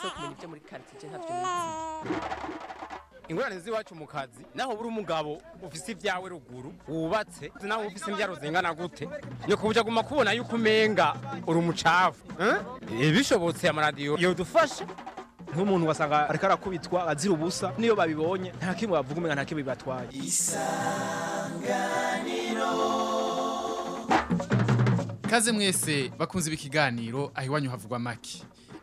afise yo kumenya ibyo muri ntavyo nizi ingorane z'iwacu mu kazi. Naho buri umugabo ufise ibyawe ruguru wubatse. Nawe ufise imbyaro zingana gute? Nyoko buja guma kubona yuko umenga uri umucafu. Eh? bishobotse amaradiyo yodufasha nk'umuntu wasanga ariko arakubitwa azira ubusa. Niyo babibonye nta kimwe bavuga umenga nta kimwe bibatwaye. Kaze mwese bakunze ibi kiganiro aho iwanyu havugwa maki.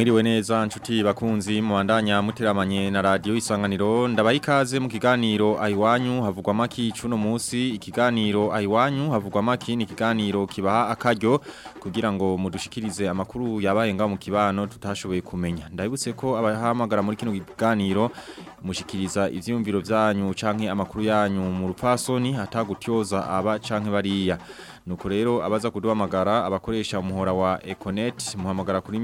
Mwiriwe neza nshuti bakunzi muandanya muteramanye na radio isanganiro. Ndabaikaze mu kiganiro aiwanyu havugwa maki cuno musi. Ikiganiro aiwanyu havugwa maki ni kiganiro kibaha akaryo kugira ngo mudushikirize amakuru yabaye nga mu kibano tutashoboye kumenya. Ndabibutse ko abahamagara muri kiganiro mushikiriza ivyumviro vyanyu canke amakuru yanyu mu rupasoni hatagutyoza aba canke bariya. Nuko rero abaza kuduhamagara abakoresha umuhora wa Econet muhamagara kuri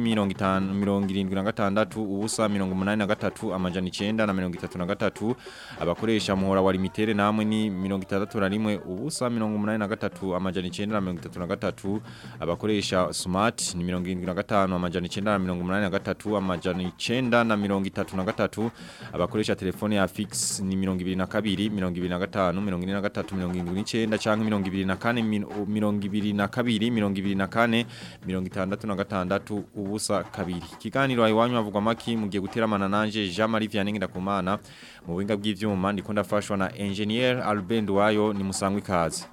5076 ubusa 83 amajana 9 na 33 abakoresha umuhora wa limitere namwe ni 61 ubusa 83 amajana 9 na 33 abakoresha smart ni 75 amajana 9 na 83 amajana 9 na 33 abakoresha telefone ya fix ni 22 25 23 29 canke 24 mirongo ibiri na kabiri mirongo ibiri na kane mirongo itandatu na gatandatu ubusa kabiri. Ikiganiro ayiwanyu kwa maki mugiye guteramana nanje Jean Marie Vianney Ndakumana mu buhinga bw'ivyuma ndiko ndafashwa na engineer albendu ayo ni musangwe kazi.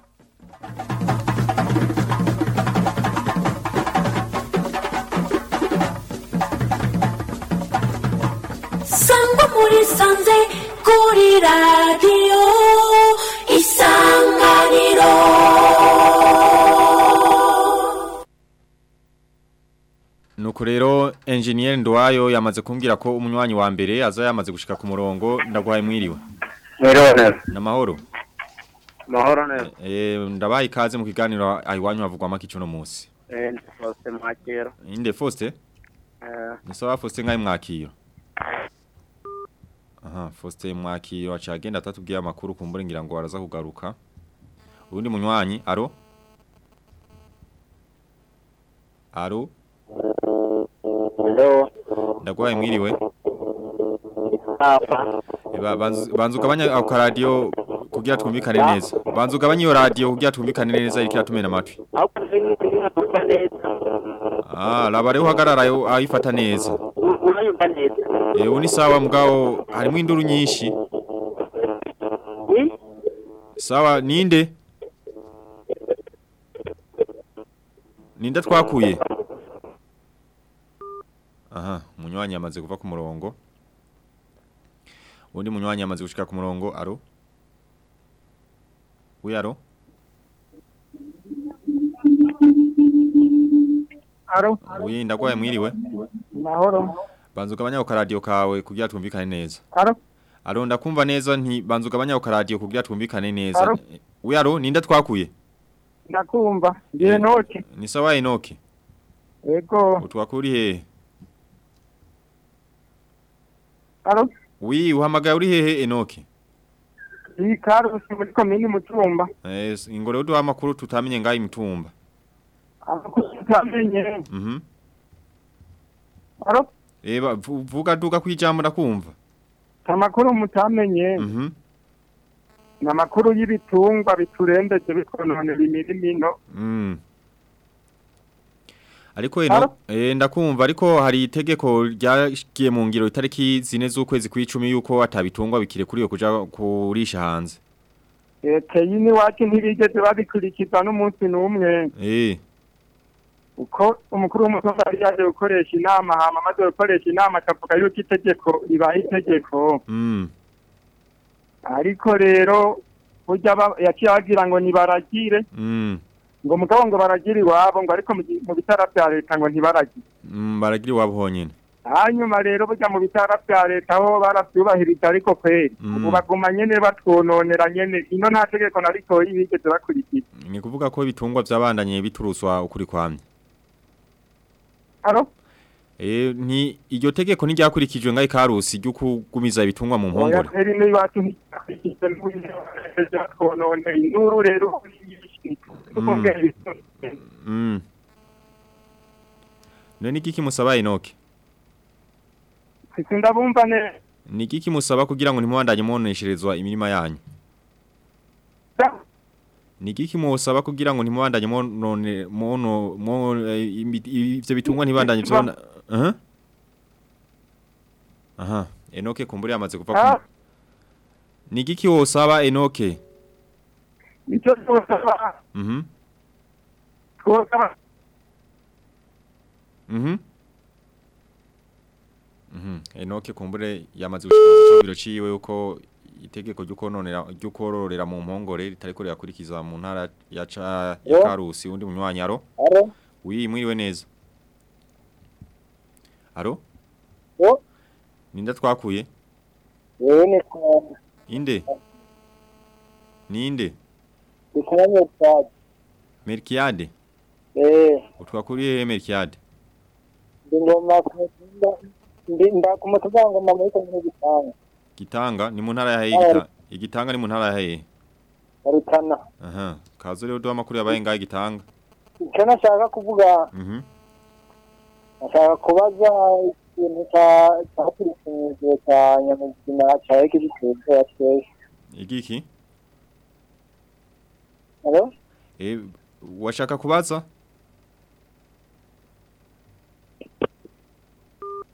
Sangwa muri sanze kuri radiyo Nuko rero engineer Nduwayo yamaze kumbwira ko umunywanyi wa mbere aza yamaze gushika ku murongo ndaguhaye mwiriwe Mwiriwe namahoro Mahoro neza. eh ndabaye ikaze mu kiganiro ayiwanyu havugwa maki cuno musi Eh, Faustin Mwakiro. inde Faustin Eh, Nisawa Faustin ngai mwakiro. Aha, Faustin mwakiro acagenda atatubwiye amakuru kumbure ngira ngo araza kugaruka. Ubundi munywanyi, aro? Aro? Ndagwaye mwiriwe. Papa. Eba banzu banzu gabanya ako radio kugira twumvikane neza. Banzu gabanya iyo radio kugira twumvikane neza irikira tumena amatwi. Ah, labare uhagarara yo ayifata neza. Neza. Eh uni sawa mugabo harimo induru nyinshi. Ni? Sawa ninde? Ninde twakuye? Aha, munywanyi amaze kuva ku murongo. Undi munywanyi amaze gushika ku murongo, aro? Uya aro? Uyi ndagwaye mwiriwe. Mahoro. Banzu gabanya ku radio kawe kugira twumvikane neza. Aro. Aro ndakumva neza nti banzu gabanya ku radio kugira twumvikane neza. Aro. Uya aro ninde twakuye? Ndakumva. Ndiye noki. Ni sawa Enoki. Ego. Utwakuri he? Aro. Wi uhamagaye uri hehe Enoki? Iyi karusi muri komini Mutumba. Eh ingore uduha amakuru tutamenye ngayi mutumba. Amakuru tutamenye. Mhm. Aro. Eba vu- vuga duga kwijambo ndakumva. Amakuru mutamenye. Mhm. Ni amakuru y'ibitungwa biturembeje bikononera imirimo ino. Ariko eh ndakumva ariko hari itegeko ryagiye mu ngiro itariki zine z'ukwezi kw'icumi yuko atabitungwa bikire kuri yo kuja kurisha hanze. Eteye iwacu ntibigeze babikurikiza n'umunsi n'umwe? Eh. Uko umukuru w'umutumba yari yaje gukoresha inama hama amaze gukoresha inama akavuga yuko itegeko ribaye itegeko. Mm ariko rero burya yaciye abagira ngo nibaragire mm ngo mugabo ngo baragire iwabo ngo ariko mu bitara bya leta ngo ntibaragire mm baragira wabo honyene. hanyuma rero burya mu bitara bya leta ho baravyubahiriza ariko kweri Mm. ubu baguma nyene batwononera nyene ino nta tegeko na ritoyi bigeze bakurikiza Ni kuvuga ko ibitungwa vyabandanye bituruswa ukuri kwamye. aro Eh ni iryo tegeko ntiryakurikijwe ngai karusi ryo kugumiza ibitungwa mu mpongore. ntibakurikiza n'ubuyobozi batwononera inuru rero Mm. Mm. None igiki musaba Enoke? sindabumva neza Ni igiki musaba kugira ngo ntimubandanye muonesherezwa imirima yanyu? Ni igiki musaba kugira ngo mo eh, ivyo bitungwa ntibandanye vyona Aha. Aha, Enoke kumburi yamaze kuva Ah. Ni igiki wosaba Enoke? Icyo twosaba Mhm. twosaba Mhm. Mhm. Enoke kumbure yamaze gushikiriza cyubiro ciwe uko itegeko ryo kononera ryo kororera mu mpongore ritari ko yakurikiza mu ntara ya ca ya Karusi undi munywanyaro. Aro? Oui, mwiriwe neza. Aro? Yo? Ninda twakuye? Wewe ni kwa Inde? Ninde? Ikumanye cyane. Merkiade? Eh, Utwakuriye Merkiade? ndi ngoma kumutunda ndi ndakumutuga ngoma muri komune gitanga. Gitanga ni mu ntara ya Hehe gita. Igitanga ni mu ntara ya Hehe. Rutana. Aha. Kazo rero duha makuru yabaye ngahe gitanga. Icyo nashaka kuvuga Mhm. nashaka kubaza ikintu cya cyakurikije cya nyamugina cya ekigitetse ya twese. Igiki? Eh washaka kubaza?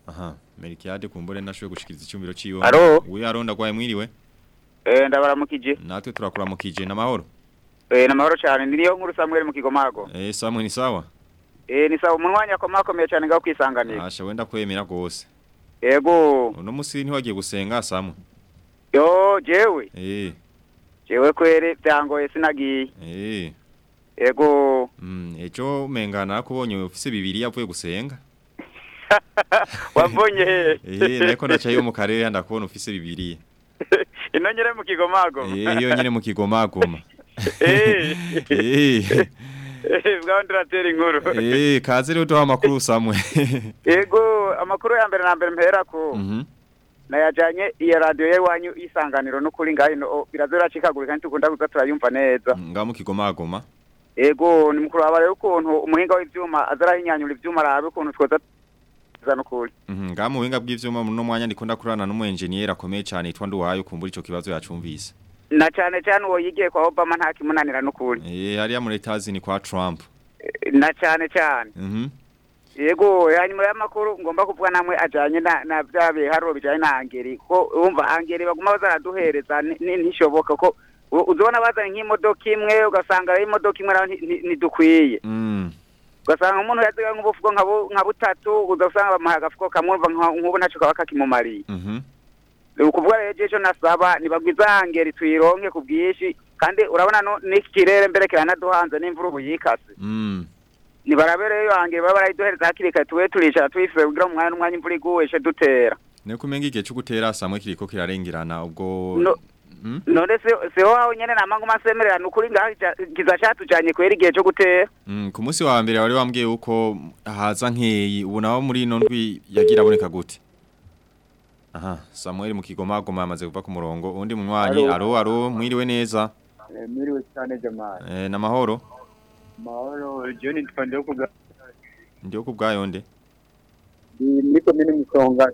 Aha, Merkiade kumbure Halo? gushikiriza icyumviro kwa emwiri We aronda gwaye mwiriwe. Eh ndabaramukije. Natwe turakuramukije namahoro. Eh namahoro cyane niyo nkuru Samuel mu Kigomago. Eh Samuel ni sawa. Eh ni sawa umunwanya komakomeye cyane ngaho kwisanganira. Asha wenda kwemera gose. Yego. Uno musi ntiwagiye gusenga Samuel Yo jewe. Eh Jewe kwere byangoye sinagiye. eh Yego. mm ejo mengana kubonye ufise bibiri yavuye gusenga. Wavunye he? Eh nako ndacayo mu karere ndakubona ufise bibiri. Ino nyere mu Kigomago. Eh iyo nyene mu kigomagoma. Eh. Eh bwaho ndiratera inkuru. eh kaze rero duha amakuru samwe. Yego amakuru ya mbere na mbere mpera ko. Mhm. Nayajanye iya radio yewanyu isanganiro no kuri ngaho ino birazora cikagurika ntukunda kuza turayumva neza. Nga mu kigomagoma. Ego ni mukuru waba rero ukuntu umuhinga w'ivyuma azarahinyanyura ivyuma arabe ukuntu twoza zano kuri. Mhm nga mu buhinga bw'ivyuma no mwanya ndiko ndakurana n'umu engineer akomeye cyane yitwa Nduwayo kumbura ico kibazo yacumvise. Na cane cane uwo yigiye kwa Obama nta kimunanira n'ukuri. Eh hariya muri Etazi ni kwa Trump. Na cane cane. Mhm. Yego hanyuma y'amakuru ngomba kuvuga namwe ajanye na na bya biharuro bijanye na angeri. Ko umva angeri baguma bazaraduhereza ntishoboka ko u- uzobona bazanye nk'imodoka imwe ugasanga ari imodoka imwe ntidukwiye Mm. ugasanga umuntu yaziga nk'ubufuko nka bu- nka butatu ugasanga bamuhaye agafuko kamwe nk'ubu ntaco kaba kakimumariye. Mhm. ni ukuvuga rero jeje nasaba nibagwiza angeri tuyironke ku bwinshi kandi urabona n'iki kirere mbere kiranaduhanze n'imvura ubu yikase. Nibarabe rero angeri baba barayiduhereza hakiri kare tube turicara twifuze kugira ngo umwanya n'umwanya imvura iguweshe dutera. Neko mengi igihe cyo gutera samwe kiriko kirarengerana ubwo No. Mm? none se siho aho nyene namangu masemerera nukuri ngaho kiza- kiza catujanye kwera igihe co gutera. Mm, ku munsi wa mbere wari wambwiye uko haza nkeyi ubu naho muri ino ndwi yagira aboneka gute? Aha Samuel mu kigomagoma yamaze kuva ku murongo undi munywanyi aro aro mwiriwe neza? Mwiriwe cyane jamani eh namahoro mahoro john twande yo kuga ndiyo kubgayonde ndi? muri komine musonga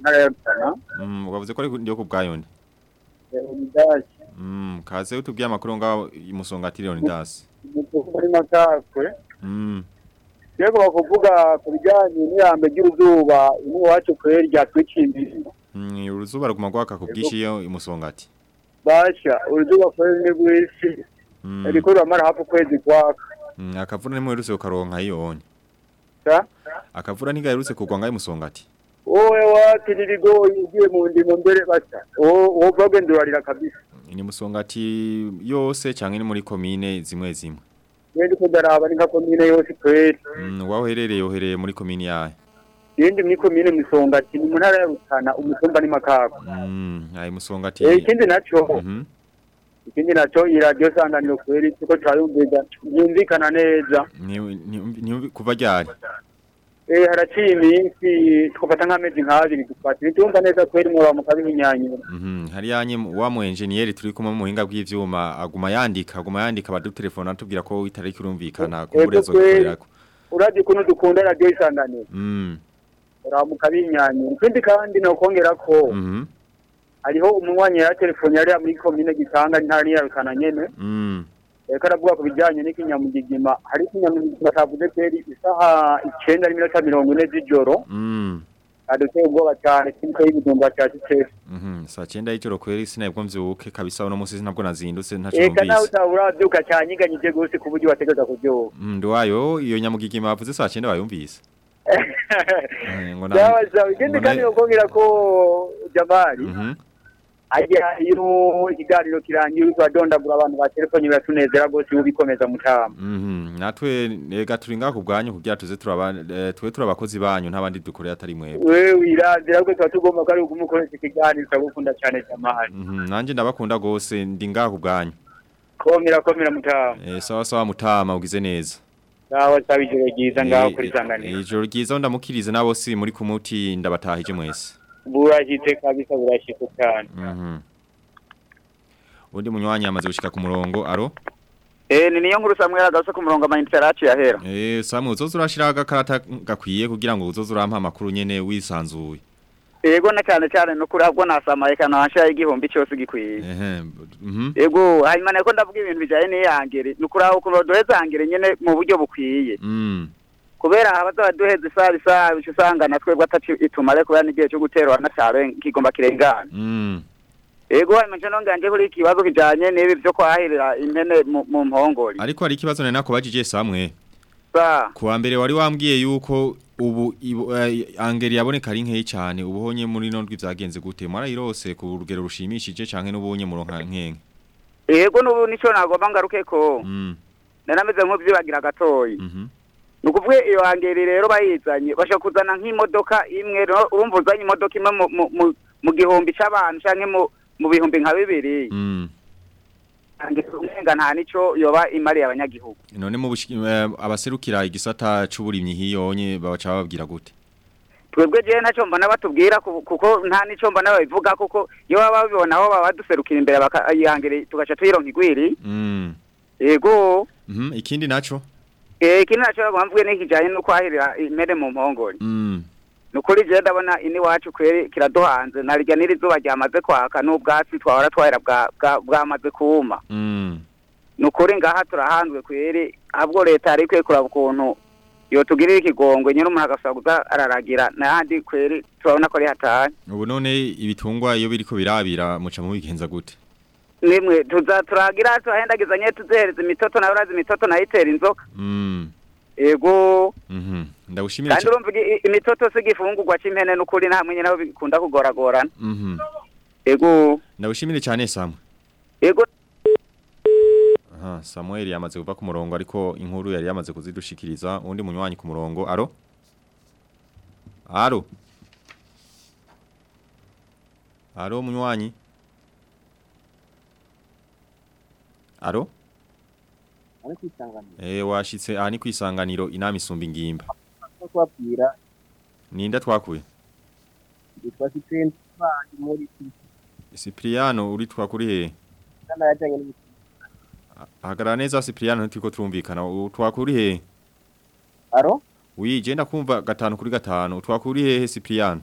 ntara ya rutana mm wavuze ko ari ndiyo kubgayonde ndashi mm kaze utubwiye amakuru ngaho imusonga tiriyoni das umutuku muri makakwe. Mm. Yego bakuvuga ku bijyanye n'iyambe ry'uruzuba ino iwacu kweri ryatwikimbiye Mm, uruzuba ruguma gwaka ku bwinshi iyo imusongati basha uruzuba kweri ni rwinshi Mm, riko ruramara hafi ukwezi kwaka mm, akavura nimwerutse ukaronka yonye sa? Akavura ntigaherutse kugwa ngaho imusongati wowe wati n'ibigoyi ugiye mu ndimo mbere basha wowe bagenda urarira kabisa. Ni musongati yose canke ni muri komine zimwe zimwe. Yendi kudaraba ni nka komine yose kweri Mm, waho uherereye uherereye muri komine yahe yindi muri komine musongati ni mu ntara ya Rutana umutumba ni makako Mm, ayi musongati eh ikindi naco Mhm. Ikindi naco iyi radio sanganiro kweri tuko turayumviza yumvikana neza. Kuva ryari? Eh haraciye iminsi twafata nk'amezi nk'abiri dufata. Ntitumva neza kweri mura mu kabihinyanyura Mhm, hari yanye wa mu engineer turi kumwe mu buhinga bw'ivyuma. Aguma yandika aguma yandika badutelefona atubwira ko itariki urumvikana ku Ego murezo kweri. gikorerako uravye ukuntu dukunda radio isanganiro Mm, ura mu kabihinyanyura ikindi kandi nokongera ko mhm, hariho umunywanyi ya telefone yari muri komine gitanga ntari niyarukana nyene. Mm, Eka aravuga ku bijyanye n'ikinyamugigima hari ikinyamugigima tavuze kweri isaha icenda n'iminota mirongo ine z'ijoro. Mm, aduteye ubwoba cyane kimwe y'ibijumba cya sa saa cyenda y'ijoro kweri sinabwo mvyuke kabisa uno musi ntabwo nazindutse nawe numvise utaba urabyuka cyanyiganyije gose ku buryo wategeza kubyuka Mm, ndiwayo iyo nyamugigima bavuze saa cyenda wayumvise Eh, ngo na- byaba sawa ikindi kandi nokongera ko jamali Mhm. Ajya iyo ikiganiro kirangiye uriko uradondagura abantu ba telefoni biratunezera rwose ubikomeza mutama Mhm, natwe ega turi ngaho ku bwanyu kugira tuze turaba eh, twe turabakozi banyu ntabandi dukorera atari mwebwe. Wewe wirazira rwose tugomba ko ari ugumukoresha ikiganiro turagukunda cyane cyamahari Mhm, nanje ndabakunda gose ndi ngaho ku bwanyu. Komera komera mutama Eh, sawa sawa mutama ugize neza. Sawa sawa ijoro ryiza ngaho Eh, kuri eh, sanganiro ijoro ryiza ndamukirize nabo si muri kumuti ndabatahije mwese burashyitse kabisa burashyitse cyane Mhm. undi munywanyi yamaze gushika ku murongo aro Eh ni niyo nkuru Samuel agase ku murongo ama interaci yahera. eh samwe uzoza urashira agakarata gakwiye kugira ngo uzoza urampa amakuru nyene wisanzuye Ego na cyane cyane no kuri ahubwo nasamaye kana washa igihumbi cyose gikwiye. ehe mhm Ego hanyuma nako ndavuga ibintu bijanye n'iyangere nukuri aho kuno duheza angere nyene mu buryo bukwiye. mm Kubera abaza baduheza isaha isaha usanga natwe gatatu itumare kubera n'igihe cyo guterwa na cyaro kigomba kirengana. mm Ego hanyuma nje nonganje kuri ikibazo kijanye n'ibi byo kwahirira impene mu mu mpongori. ariko hari ikibazo nari nakubajije samwe Sa kuwa mbere wari wambwiye yuko ubu eh, angeri yaboneka ari nkeyi cyane ubonye muri nondwi byagenze gute mwarayirose ku rugero rushimishije canke n'ubonye muronka nkenke Ego nubu nico nagomba ngaruke ko. mm Nanameze nk'ubyibagira gatoyi. Mhm Nukuvuye iyo hangeri rero bayizanye bashaka kuzana nk'imodoka imwe urumva uzanye imodoka imwe mu, gihumbi c'abantu canke mu, bihumbi nka bibiri. Mm. Umenga nta nico yoba imariye abanyagihugu none eh, abaserukira igisata c'uburimyi hiyonye babaca bababwira gute? Twebwe jewe ntaco mbona batubwira ku- kuko nta nico mbona babivuga kuko iyo baba babibona aho baba baduserukira imbere baka- iyo hangeri tugaca tuyironka igwiri. Mm. Ego mhm ikindi naco? Eh, ikindi naco bagomba mvuge n'ikijanye no kwahirira impene mu mpongori mm. Nukuri je ndabona ini wacu kweri kiraduhanze narirya n'irizuba ryamaze kwaka n'ubwatsi twahora twahera bwa- bwa- bwamaze kuma mm. Nukuri ngaha turahanzwe kweri ahubwo leta yari ikwiye kuraba ukuntu yotugirira ikigongwe nyine umuntu agasaba kuza araragira n'ahandi kweri turabona ko ari hatari. Ubu none ibitungwa iyo biriko birabira muca mubigenza gute? Nimwe tuza turagira turahendagiza nye tuzihereza imitoto na yo urazi imitoto na yo itera inzoka. Mm. Ego mhm. Ndagushimira kandi urumva imitoto si igifungurwa c'impene n'ukuri nta mwenye naho bikunda kugoragorana. Mhm. Ego ndagushimire cyane samwe ego Aha, Samuel yamaze kuva ku murongo ariko inkuru yari yamaze kuzidushikiriza. Undi munywanyi ku murongo. Aro Aro Aro munywanyi? Aro? Ari kwisanganira Eh washitse aha ni kwisanganiro inama isumba ingimba Ninda twakuye yitwa Cyprien Twanyi muri Cipriano uri twakuri he? Kisana yajyanye n'ibiti Hagarara neza Cipriano ntiko turumvikana. Twakuri he? Aro? Wi je ndakumva gatanu kuri gatanu. Twakuri he Cipriano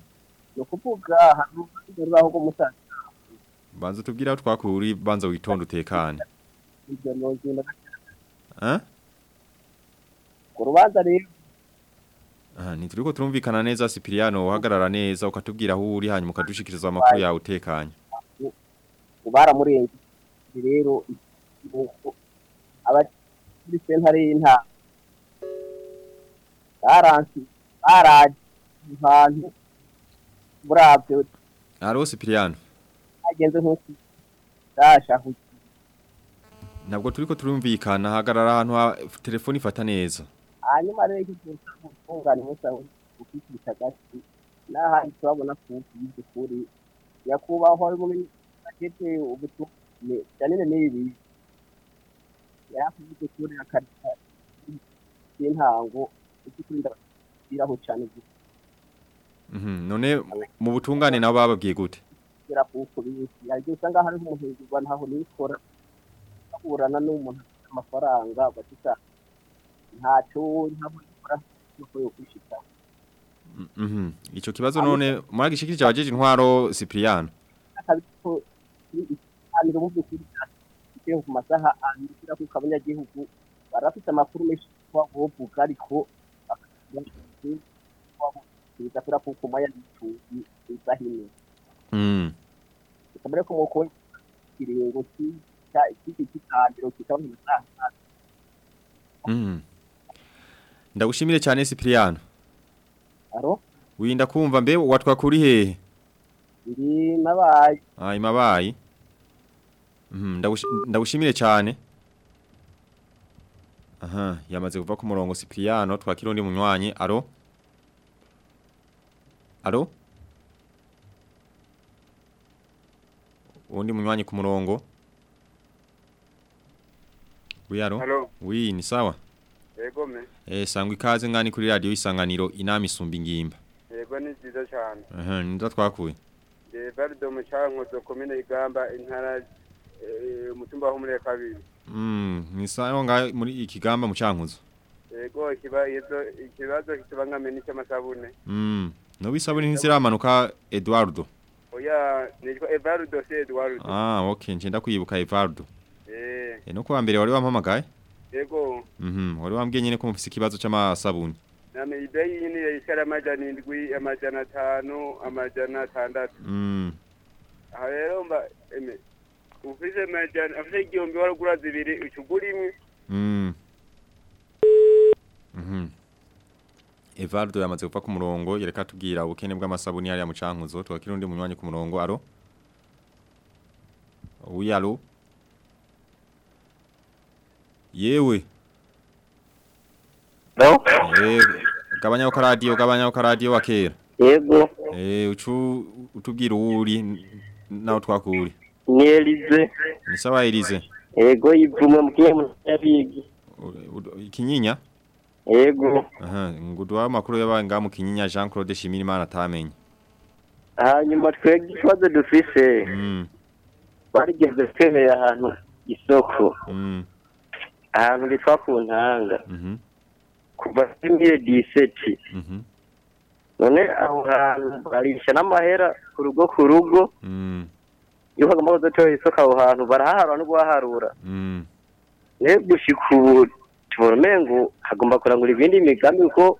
ni ukuvuga ahantu rwaho ko musaza Banza tubwira twakuri banza witonda utekane. Ibyo nogenda Eh ku rubanza rero ntituriko turumvikana neza sipiriyano uhagarara neza ukatubwira aho uri hanyuma ukadushikiriza amakuru yawe utekanye. baramurenze rero abakiri sentare y'inta baransi baraje ahantu buravyo Aro Sipiriano hagenze nk'uko dashahu ntabwo turiko turumvikana hagarara ahantu ha- telefone ifata neza. hanyuma rero iki kintu umunsi aho ukikita gati n'ahandi turabona ko by'ukuri nyakubahwa ari mu bakete ubutumwa janine n'ibi yarakuvuze kuri akarita y'intango ikikuri ndabiraho cyane Mhm. None mu butungane nabo bababwiye gute? kugera kuko bisi yagiye usanga hari umuntu hejuru ntaho nikora aburana n'umuntu afite amafaranga batita ntacyo ntabwo nikora nuko yo kwishika Mhm. Ico kibazo none muragishikirije abajeje intwaro Sipiriano. akabiko ikiganiro mu kiri ku masaha abiri ku kabanyagihugu barafite amakuru menshi kuba bovuga ariko biza kuri ako kuma ya YouTube izahine Mm. kamere ko muko kiringo cya iki kitandiro kitaho mu masaha Mhm. Ndagushimire cyane Sipiriano. aro Winda kumva mbe watwa kuri hehe? ndi nabaye Ah imabayi. Mhm. Ndagushi- Ndagushimire cyane. Aha, yamaze kuva ku murongo Sipiriano twakira undi munywanyi. Aro? Aro? Undi munywanyi ku murongo. Oui, aro? Alo. Oui, ni sawa. Yego me. Eh, sangwa ikaze ngani kuri radio isanganiro inama isumba ingimba. Yego ni nziza cyane. Aha, ninda twakuye. De Bardo mu cyankozo komine Igamba intara eh, umutumba wo muri kabiri. Mm, ni sawa nga muri ikigamba mu cankuzo. Yego ikiba yezo ikibazo kitubangame ni cy'amasabune. Mm, no bisabuni ntiziramanuka Eduardo. Oya nitwa Evaldo se Eduardo. Ah, okay, nje ndakwibuka Eduardo. Eh, no kwa mbere wari wampamagaye? yego Mhm, wari wambwiye nyene ko mufise ikibazo c'amasabuni. name ibeyi yini yishara amajana indwi amajana atanu amajana atandatu. Mm, Aha rero mba eme ufise amajana ufise igihumbi warugura zibiri ucugura imwe. mm. Mhm. Eduardo yamaze kuva ku murongo yereka tubwira ubukene bw'amasabuni yari ya mu cankuzo twakira undi munywanyi ku murongo aro. Oui, alo. Yewe. No? Yewe. gabanya uka radio, gabanya uka radio wakera. Yego. Eh, ucu utubwira uri naho twakuri. ni Elize Ni sawa Elize. yego yivume mu kiyamu yabigi Ikinyinya? yego Aha, ngudwa makuru yabaye nga mu Kinyinya Jean Claude Shimirimana atamenye. hanyuma kwa ikibazo dufise Mm. barigeze ya ahantu isoko Mm. Ahantu bitwa ku ntanga kuva muri mille diseti none aho hantu barisha n'amahera ku rugo ku rugo Mm. iyo hagomba kudatora isoko aho hantu baraharura no guhaharura Mm. rero gushika ubu tubona umengo hagomba kurangura ibindi migambi kuko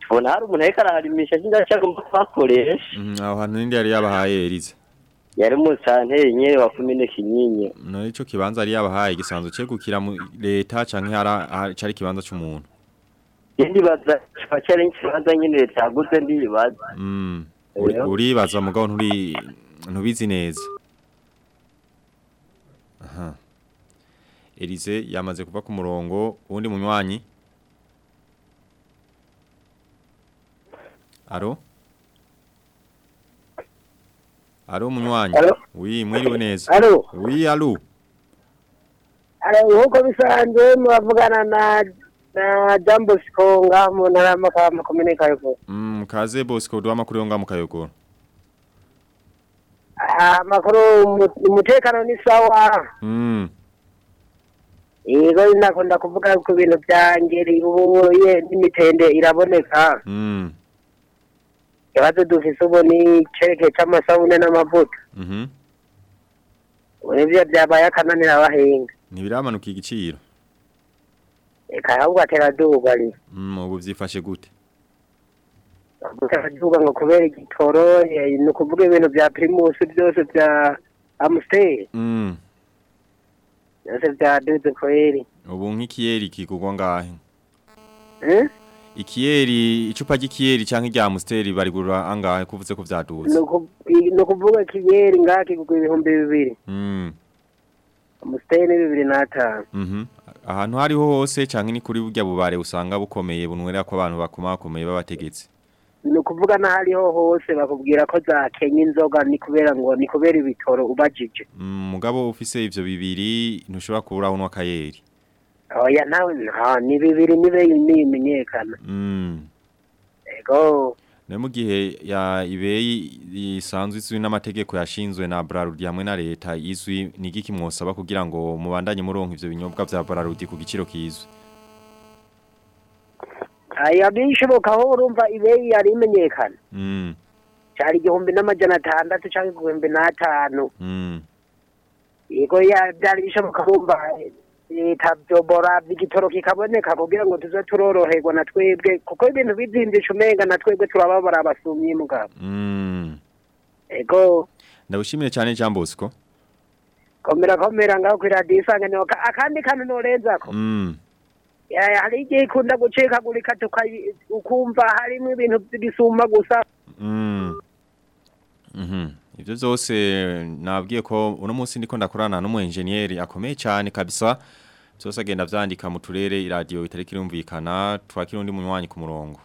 tubona hari umuntu ariko araharimisha cyagomba kuhakoresha. Mhm, aho hantu nindi yari yabahaye Elize. Yari musanteri nyene wa kumine kinyinya No ico kibanza yari yabahaye gisanzwe cegukira mu leta canke hara ha- cari kibanza c'umuntu. ndibaza kiba cyari ikibazo nyine leta yaguze ndibaza Mm. Uribaza mugabo nturi ntubizi neza. Aha. Elize yamaze kuva ku murongo uwundi munywanyi. Aro? Aro munywanyi. Alo? Oui, mwiriwe neza. Alo? Oui, alo. Ari nk'uko bisanzwe muvugana na na Jambo Sikonga mu ntara y'amakamba komine Kayogoro. Mm, kaze Bosco duha makuru yo nga mu Kayogoro. Amakuru umu- umutekano ni sawa. Mm. Yego nakunda kuvuga ku bintu bya ngeri ubu ye n'imitende iraboneka. Mm. Ikibazo dufise ubu ni cereke c'amasabune n'amavuta. Mhm. Nivyo byabaye akananira abahinga. Ntibiramanuka igiciro. Eka ahubwo atera duga ari. Mm, ubu vyifashe gute? baravuga ngo kubera igitoro ni ukuvuga ibintu bya primus byose bya Mm. byose byaduze kweri Ubu nk'ikiyeri kigugwa ngahe? Ikiyeri icupa ry'ikiyeri canke rya Amstel barigura angahe kuvuze ko vyaduze? Ni uku- i- ni ukuvuga kiyeri ngaha kigurwa ibihumbi bibiri Mm. amstel ni bibiri n'atanu Mhm. Ahantu hariho hose canke ni kuri burya bubare usanga bukomeye bunwera ko abantu bakomakomeye babategetse. ni ukuvuga n'ahariho hose bakubwira ko zakenya inzoga ni kubera ngo ni kubera ibitoro ubajije Mm, mugabo ufise ivyo bibiri ntushobora kubura unwa kayeri. Oya nawe ni bibiri nibeyi nimenyekana Mm. ego Ne mu gihe ya ibeyi isanzwe izwi n'amategeko yashinzwe na Brarudi hamwe na leta izwi nigiki mwosaba kugira ngo mubandanye muronka ivyo binyobwa vya Brarudi ku giciro kizwe. aya bishoboka aho urumva ibeyi yari imenyekana Mm. cyari igihumbi n'amajana atandatu cyangwa igihumbi n'atanu Mm. yego ya byari bishoboka urumva leta byobora igitoro kikaboneka kugira ngo tuze turoroherwa na twebwe kuko ibintu bizimbisha umenga na twebwe turababara abasumyi mugabo Mm. ego Ndagushimire cyane Jean Bosco. komera komera ngaho kuri radiyo isanganiro Ka- akandi kantu norenzako Mm. Hari igihe ikunda gucikagurika ukumva harimo ibintu bisuma gusa Mm. Mhm. Ivyo vyose nabwiye ko uno munsi ndiko ndakorana n'umu engineer akomeye cyane kabisa. Vyose agenda vyandika mu turere iradio itari kirumvikana twakira undi munywanyi ku murongo.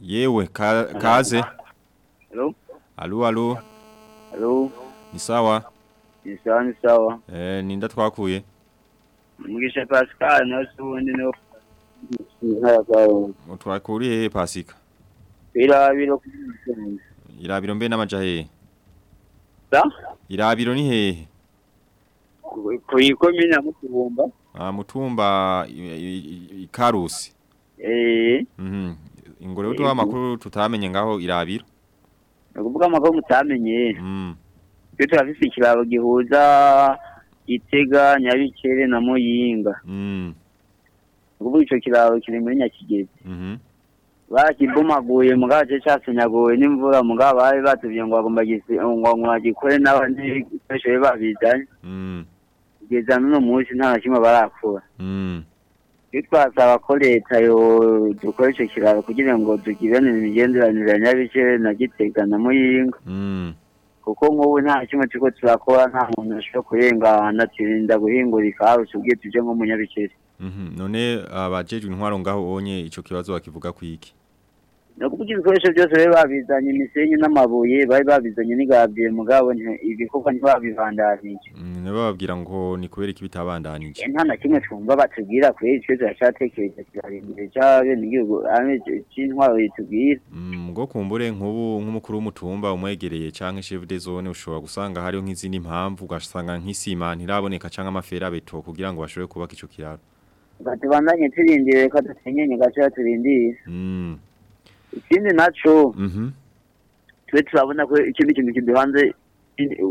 Yewe ka, kaze. Hello? Alo alo. Hello? Ni sawa? Ni sawa ni sawa. Eh ninda twakuye. Mugisha Pascal na sundi no nkaya kawo. Twakuriye he Pasika? Birabiro Irabiro mbe n'amaja hehe? Da? Irabiro ni hehe? kuyikomine ya Mutumba. Ah mutumba ikarusi. Eh, Mhm. Ingore utuha makuru tutamenye ngaho irabiro. ukuvuga amakuru mutamenye. Mm. Twe turafise ikiraro gihuza Gitega, Nyabikere na Muyinga. Mm. Ukuvuga ico kiraro kiri muri Nyakigezi. Mhm. Bakibomaguye mugabo cyo cyasenyaguwe n'imvura mugabo bari batubwiye ngo bagomba mwagikore n'abandi ibikoresho babizanye Mm. kugeza n'uno munsi nta na kimwe barakura Mm. iyo twasaba ko leta yo dukora ico kiraro kugira ngo tugirane imigenderanire ya Nyabikere na Gitega na Muyinga Mm. kuko nk'ubu nta kimwe turiko turakora nta muntu ashobora kurengana turinda guhingura ikarusi ubwiye tuje nko mu Nyabikere Mhm. None abajejwe intwaro ngaho onye ico kibazo bakivuga kwiki? Ni ukuvuga ibikoresho byose bari babizanye imisenyi n'amabuye bari babizanye n'igabye mugabo ibikorwa ntibabibandanije Mm, bababwira ngo ni kubera iki bitabandanije. nta na kimwe twumva batubwira kuri icyo turacyatekereza kirarindire cy'abene igihugu cy'intwaro yitubwira Mm, ngo kumbure nk'ubu nk'umukuru w'umutumba umwegereye canke chef de zone ushobora gusanga hariho nk'izindi mpamvu ugasanga nk'isima ntiraboneka canke amafera beto kugira ngo bashobore kubaka ico kiraro. tubandanye turindire reka dutenyenye gaceya turindire Mm. Ikindi naco Mhm. tube turabona ko ikindi kintu kiduhanze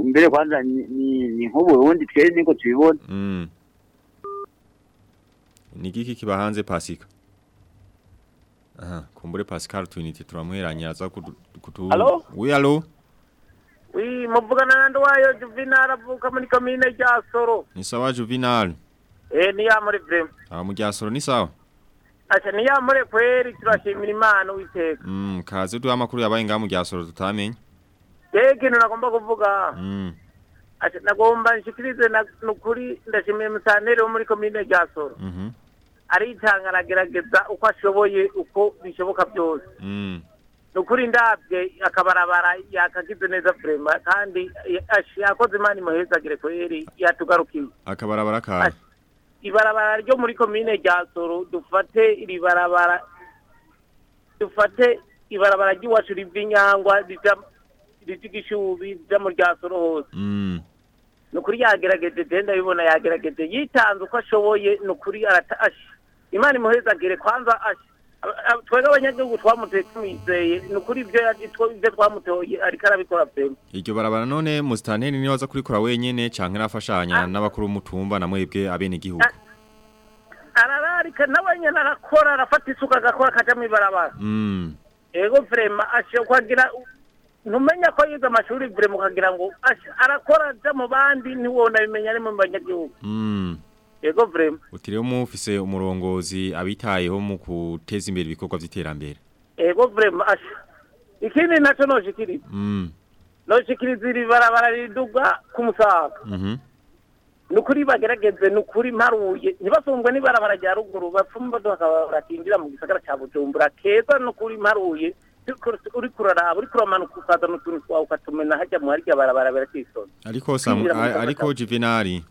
mbere kwanza ni- ni ni nk'uburundi twe niko tubibona Mm. Ni giki kibahanze Pasika? Aha, kumbure Pascal twinite turamweranye aza kutu Allo? Oui, allo? wi muvugana na ndwayo juvenal avuka muri kamine ya soro Ni sawa Juvenal. eh ni ya muri Brem Ah mu ryasoro ni sawa? Acha ni ya muri kweri turashimira imana witeka Mm, kaze duha amakuru yabaye ngaha mu ryasoro tutamenye. ikintu nagomba kuvuga Mm. acha nagomba nshikirize na nukuri ndashimiye musantere wo muri komine rya soro Mhm. aritanga aragerageza uko ashoboye uko bishoboka byose Mm. nukuri ndabye akabarabara yakagize neza vrema kandi ashi yakoze imana imuhezagire kweri yatugarukiye Akabarabara ka. Ibarabara ryo muri komine rya soro dufate iri barabara dufate ibarabara ry'iwacu riva inyangwa rija igishubi rija mu rya soro hose. Mm. ni ukuri yagerageje je ndabibona yagerageje. Yitanze uko ashoboye ni ukuri imana imuhezagire kwanza aba- twebwe abanyagihugu twamuteye tumwizeye ni ukuri ivyo twamutoye ariko arabikora vyema Iryo barabara none mustanteri ni waza kurikora wenyene canke nafashanya n'abakuru b'umutumba na mwebwe abene gihugu. ariko nawe nyine arakora arafata isuka agakora akaja mu ibarabara. Mm. ego vrema ashe kwagira ntumenya ko yize amashuri vrema ukagira ngo arakora aja mu bandi ntiwona bimenya ari mu banyagihugu. Mm. ego vrema Uti rero mufise umurongozi abitayeho mu guteza imbere ibikorwa vy'iterambere. ego vrema ikindi naco noshikiriza Mm. noshikiriza iri barabara riduga ku musaga Mhm. nukuri bagerageze nukuri mparuye ntibasungwe n'ibarabara rya ruguru bapfuma bakaba barakinjira mu gisagara ca bujumbura keza nukuri mparuye uri kuraraba uri kuramanuka ukazana utuntu twawe ukatumena hajya mu harya barabara birakisona Ariko ariko Oui.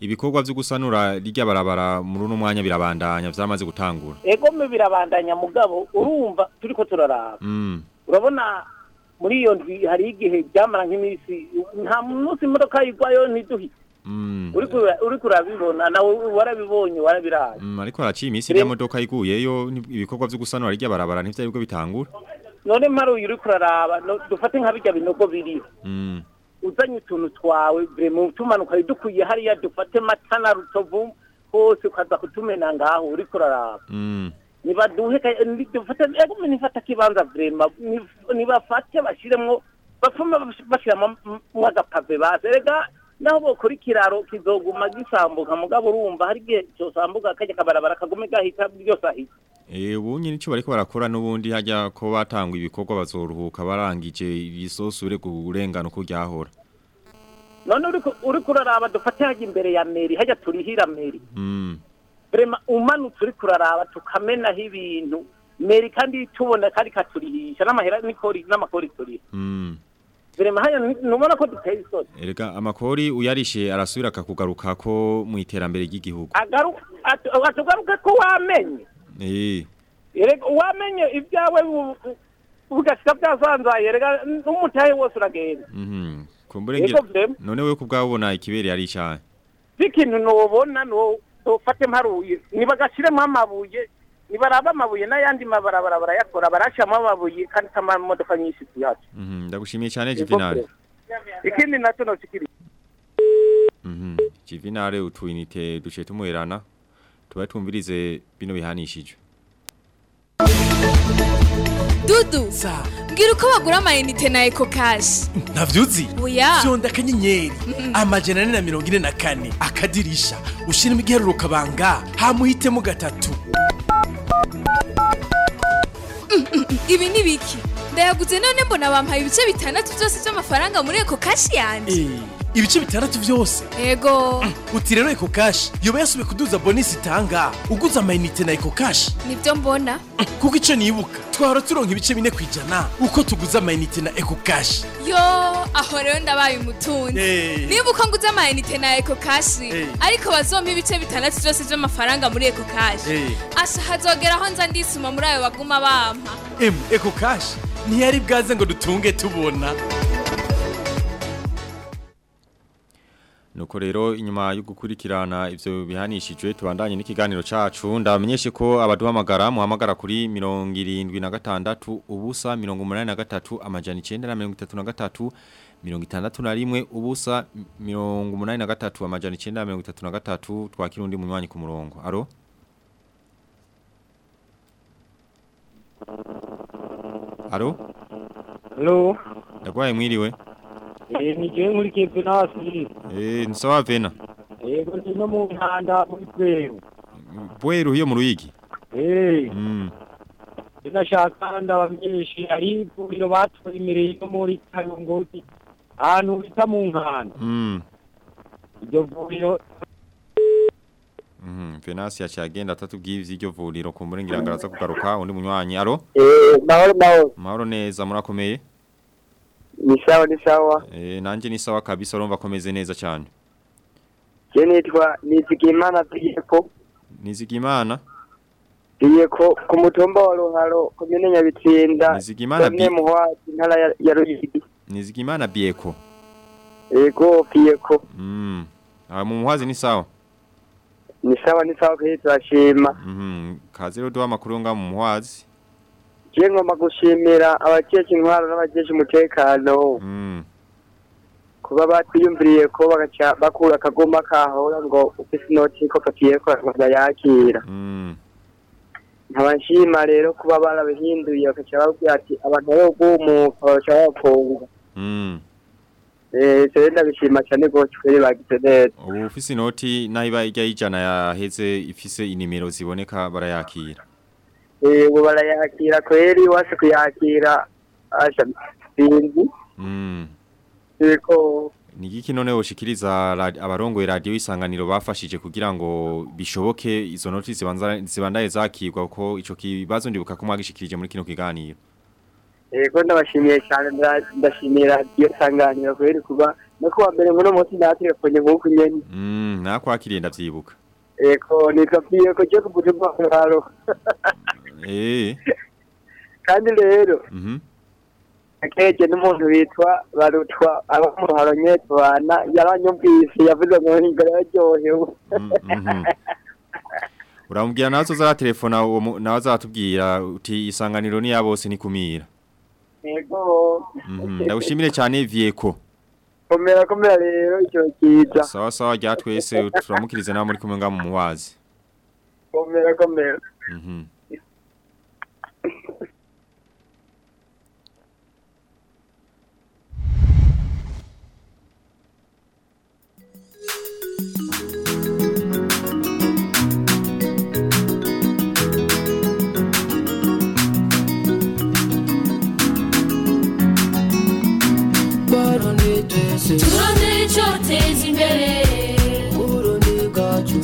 Ibikorwa vyo gusanura rijya barabara muri uno mwanya birabandanya vyamaze gutangura. egome birabandanya mugabo urumva turiko turaraba Mm. urabona muri iyo ndwi hari igihe byamara nk'iminsi nta munsi imodoka yigwayo ntiduhite Mm. uri na uri kurabibona nawe warabibonye warabiraye Mm, ariko haraciye iminsi iriya modoka iguyeyo ni- ibikorwa vyo gusanura rijya barabara ntibyari bwo bitangura. none mparuye uri kuraraba dufate nka bijya binogo biriho Mm. Uzanye utuntu twawe vrema tumanuka dukwiye hariya dufate matana rutovu hose ukaza kutumena ngaho uri kuraraba Mm. nibaduhe dufate egome nifata kibanza vrema nibafate bashiremwo bapfume bash- bashiramo agapave base rega naho bokora ikiraro kizoguma gisambuka. Mugabo urumva hari igihe cosambuka kajya kabarabara kagume gahita ryose ahita Eh ubunye nico bariko barakora nubundi hajya ko batangwa ibikorwa bazoruhuka barangije ibisosure kurengana uko ryahora. none uriko- uriko uraraba dufate hajya imbere ya meri hajya turihira meri. Mm. vrema umanutse uri kuraraba tukamenaho ibintu. Meri kandi tubona kandi katurihisha n'amahera n'amakori turiha Vrema haya ni- nubona ko duteye isoni Erega amakori uyarishe arasubira akakugaruka ko mu iterambere ry'igihugu. agaruka atugaruka ko wamenye Eh. erega wamenye ibyawe bu- bu- bugashika byasanzaye rega n'umutahe wose uragenda Mhm. Kumbure Ego ngira vrema. none we kubwabona ikibere ari cyane. ikintu nobona no dufate mparuye nibagashiremo amabuye nibaraba amabuye n'ayandi mabarabara barayakora barashiramo amabuye kandi amamodoka nyinshi tuyacu Mhm. Ndagushimiye cyane Juvenal. ikindi na cyo noshikiri Mhm. Juvenal utwinite duce tumuherana. Tuba tumvirize bino bihanishije. dudu mbwira uko bagura amayinite na eko kashi ntavyuzi Oya. vyonda akanyenyeri amajana ane na mirongo ine na kane akadirisha ushiramo igiharuro kabanga hamuhitemo gatatu ibi ni biki? Ndayaguze none mbona bampaye ibice bitandatu byose by'amafaranga muri eko kashi yanjye Eh, ibice bitandatu vyose. Ego uti rero eko kashi yoba yasubiye kuduza bonisi itanga uguze amayinite na eko kashi ni byo mbona. Kuko ico nibuka twahora turonka ibice bine kwijana uko tuguze amayinite na eko kashi yo aho rero ndabaye umutunzi. Niba uko nguze amayinite na eko kashi ariko bazompa ibice bitandatu byose by'amafaranga muri eko kashi asha hazogera aho nza ndisuma muri ayo baguma bampa. Emu eko kashi ntiyari bwaze ngo dutunge tubona. Nuko rero inyuma yo gukurikirana ivyo bihanishijwe tubandanye n'ikiganiro cacu. Ndamenyeshe ko abaduhamagara muhamagara kuri 76 ubusa 83 amajana 933 61 ubusa 83 amajana 933 twakira undi munywanyi ku murongo. Aro Aro Hello. Ndagwaye mwiriwe. Eh, ni jewe muri Kevenasi. Eh nsawa vena Yego ndi no mu ntanda muri kweru. Bweru hiyo mu ruyigi Eh, Mm ndashaka ndabamenyeshe ari ivuriro batwemereye no muri Kayongozi. Ahantu bita mu nkanda. Mm Iryo vuriro Mhm, Venasi yacagenda atatubwiye ivy'iryo vuriro kumbure ngira ngaraza kugaruka undi munywanyi aro Eh, mahoro mahoro. Mahoro neza murakomeye Ni sawa ni sawa. Eh nanje ni sawa kabisa urumva komeze neza cyane Je nitwa Nizigimana Tiyeko. Nizigimana Tiyeko ku mutumba wa Ruharo komine Nyabitsinda. Nizigimana Bi- Muhwati ntara ya- ya Ruyigi. Nizigimana Bieko. Ego bieko. Mm. Ah mu muhazi ni sawa? Ni sawa ni sawa kuri shima. Mhm kazi rero duha makuru nga mu muhazi Je ngomba gushimira abajeje intwaro n'abajeje umutekano. Mm kuba batwiyumviriye ko bakura akagoma kahora ngo ufise inoti ko papiye ko yakira Mm. nkaba nshima rero kuba barabihinduye bagaca babwira ati abantu bo gumuka bagaca babafunga Mm. eh ivyo rero ndabishima cyane rwose kubera bagize neza Ubu ufise inoti naho iba ijya y'ijana yaheze ifise inimero ziboneka barayakira. Eh ubu barayakira kweri wase kuyakira asha sinzi Mm. yego Ni igiki none woshikiriza abarongo abarongoye radio isanganiro bafashije kugira ngo bishoboke izo noti zibanza zibandaye zakirwa ko ico kibazo ndibuka ko mwagishikirije muri kino kiganiro. yego ndabashimiye cyane nda- ndashimira radiyo sanganiro kubera kuba no kuwa mbere ngo uno munsi natelefone nk'uko nyene Mm, nakwakiriye ndavyibuka. Yego nitwabwiye ko je kubutumwa kuraro Eh. kandi rero Mhm. akeje n'umuntu bitwa barutwa aba mu ruharo nyetwana yaranyumvise yavuze ngo ingara yaryohewe Mhm. Uramubwira nazo za telefona na mu- nawe azatubwira uti isanganiro ni ya bose nikumira. yego Mhm. Ndagushimire cyane Vieko. Komera komera rero icyo kiza Sawa sawa jatwese twese turamukirize nawe muri kumwe ngamumwazi. muwazi. komera komera Mhm. Turondere icyoteza imbere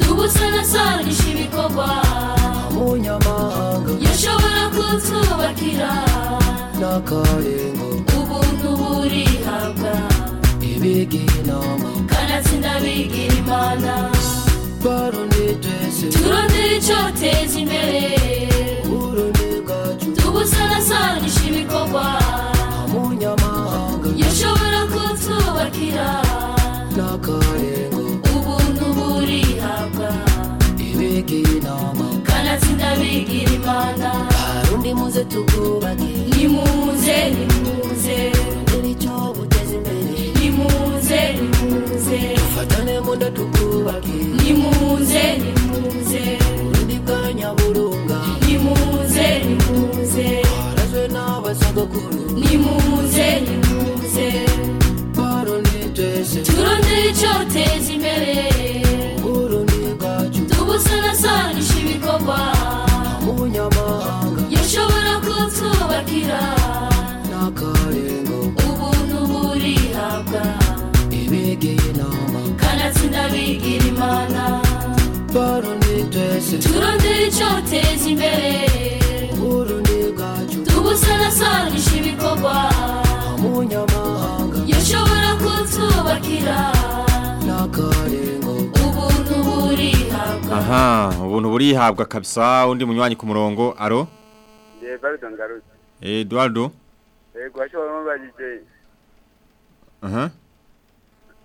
tubusanasanisha ibikorwa yashobora kutwubakira ubuntu burihabwa kanatsinda bigira imana turondere icyoteza imbere bigira imana barundi muze tukubake. Nimuze nimuze turondere icyo buteza imbere nimuze nimuze dufatane munda nimuze nimuze urundi bwa nyaburunga. Nimuze nimuze harazwe n'abasogokuru nimuze nimuze barundi twese. Turondere icyoteza imbere. Bwacu ibikorwa kutwubakira n'akarengo ubuntu burihabwa ibegeye inama kanatsinda bigira imana. Barundi twese. Turondere icyoteza imbere. Urundi bwacu. Tubusanasanisha ibikorwa. Umunyamahanga yashobora kutwubakira n'akarengo ubuntu burihabwa Aha, ubuntu burihabwa kabisa. Undi munywanyi ku murongo. Aro? Ndiye Bardo ngarutse. Eduardo. Yego ashobora mubajije. Aha.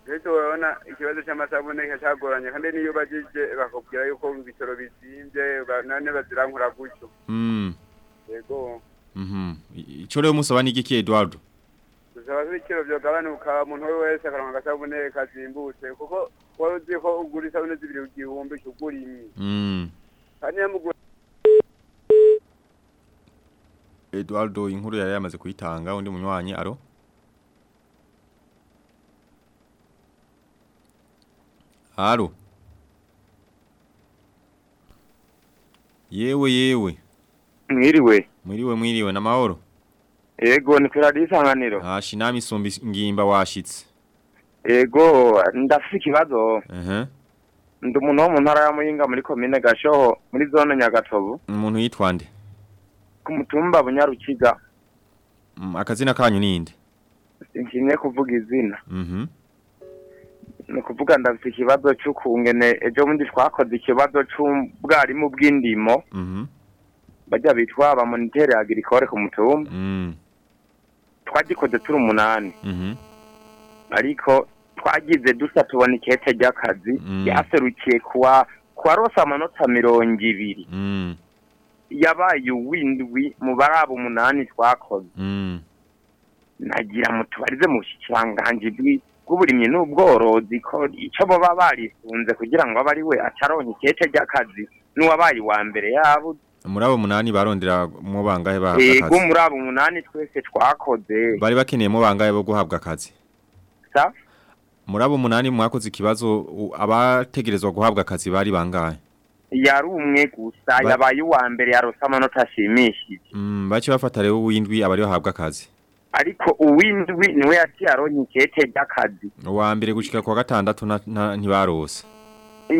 Rero urabona ikibazo cy'amasabune cyagoranye kandi niyo bagije bakubwira yuko ibitoro bizimbye nane bazirankura gutyo. Mm. Yego. Mhm. Ico rero musaba ni igiki Eduardo? Dusaba ko ibiciro byogabanuka umuntu wese akaronka agasabune kazimbutse kuko wari uzi ko ugura isabune zibiri ku gihumbi kigura imwe. Mm. Kandi yamugura Eduardo inkuru yari yamaze kuyitanga undi munywanyi aro? Aro? Yewe yewe. Mwiriwe. Mwiriwe mwiriwe na mahoro. Ego ni kuri radiyo isanganiro. Hashi nami isumba ngimba washitse. Ego ndafite ikibazo. Ehe. Ndi umuntu wo mu ntara ya Muyinga muri komine Gashoho muri zone Nyagatovu Umuntu yitwa nde? Ku mutumba Bunyarukiga. Mm, Akazina kanyu ninde? Sinkinye kuvuga izina. Mhm. Ni ukuvuga ndafite ikibazo cy'ukungene ejo bundi twakoze ikibazo cy'ubwarimu bw'indimo Mhm. bajya bitwa abamonitere agricole ku mutumba. Mm. Twagikoze turi umunani. Mhm. ariko twagize dusa tubona ikete ry'akazi yaserukiye kuwa kuwa rosa amanota mirongo ibiri Mm. Yabaye uwindwi mu baraba umunani twakoze. Mm. nagira mutubarize mu bushikiranganji bwi- bw'uburimyi n'ubworozi ko icyo baba barifunze kugira ngo abe ari we ataronke ikete ry'akazi n'uwabaye uwa mbere yabo. Muri abo munani barondera mu bangahe bahabwa yego akazi? Muri abo umunani twese twakoze. Bari bakeneye mu bangahe bo guhabwa akazi? Muri abo munani mwakoze ikibazo abategerezwa guhabwa akazi bari bangahe? Yari umwe gusa Ba- yabaye uwa mbere yarose amanota ashimishije. Mm, bace bafata rero uwindwi abari bahabwa akazi. Ariko uwindwi ni we yaciye aronke ikete ry'akazi uwa mbere gushika kwa gatandatu ntibarose.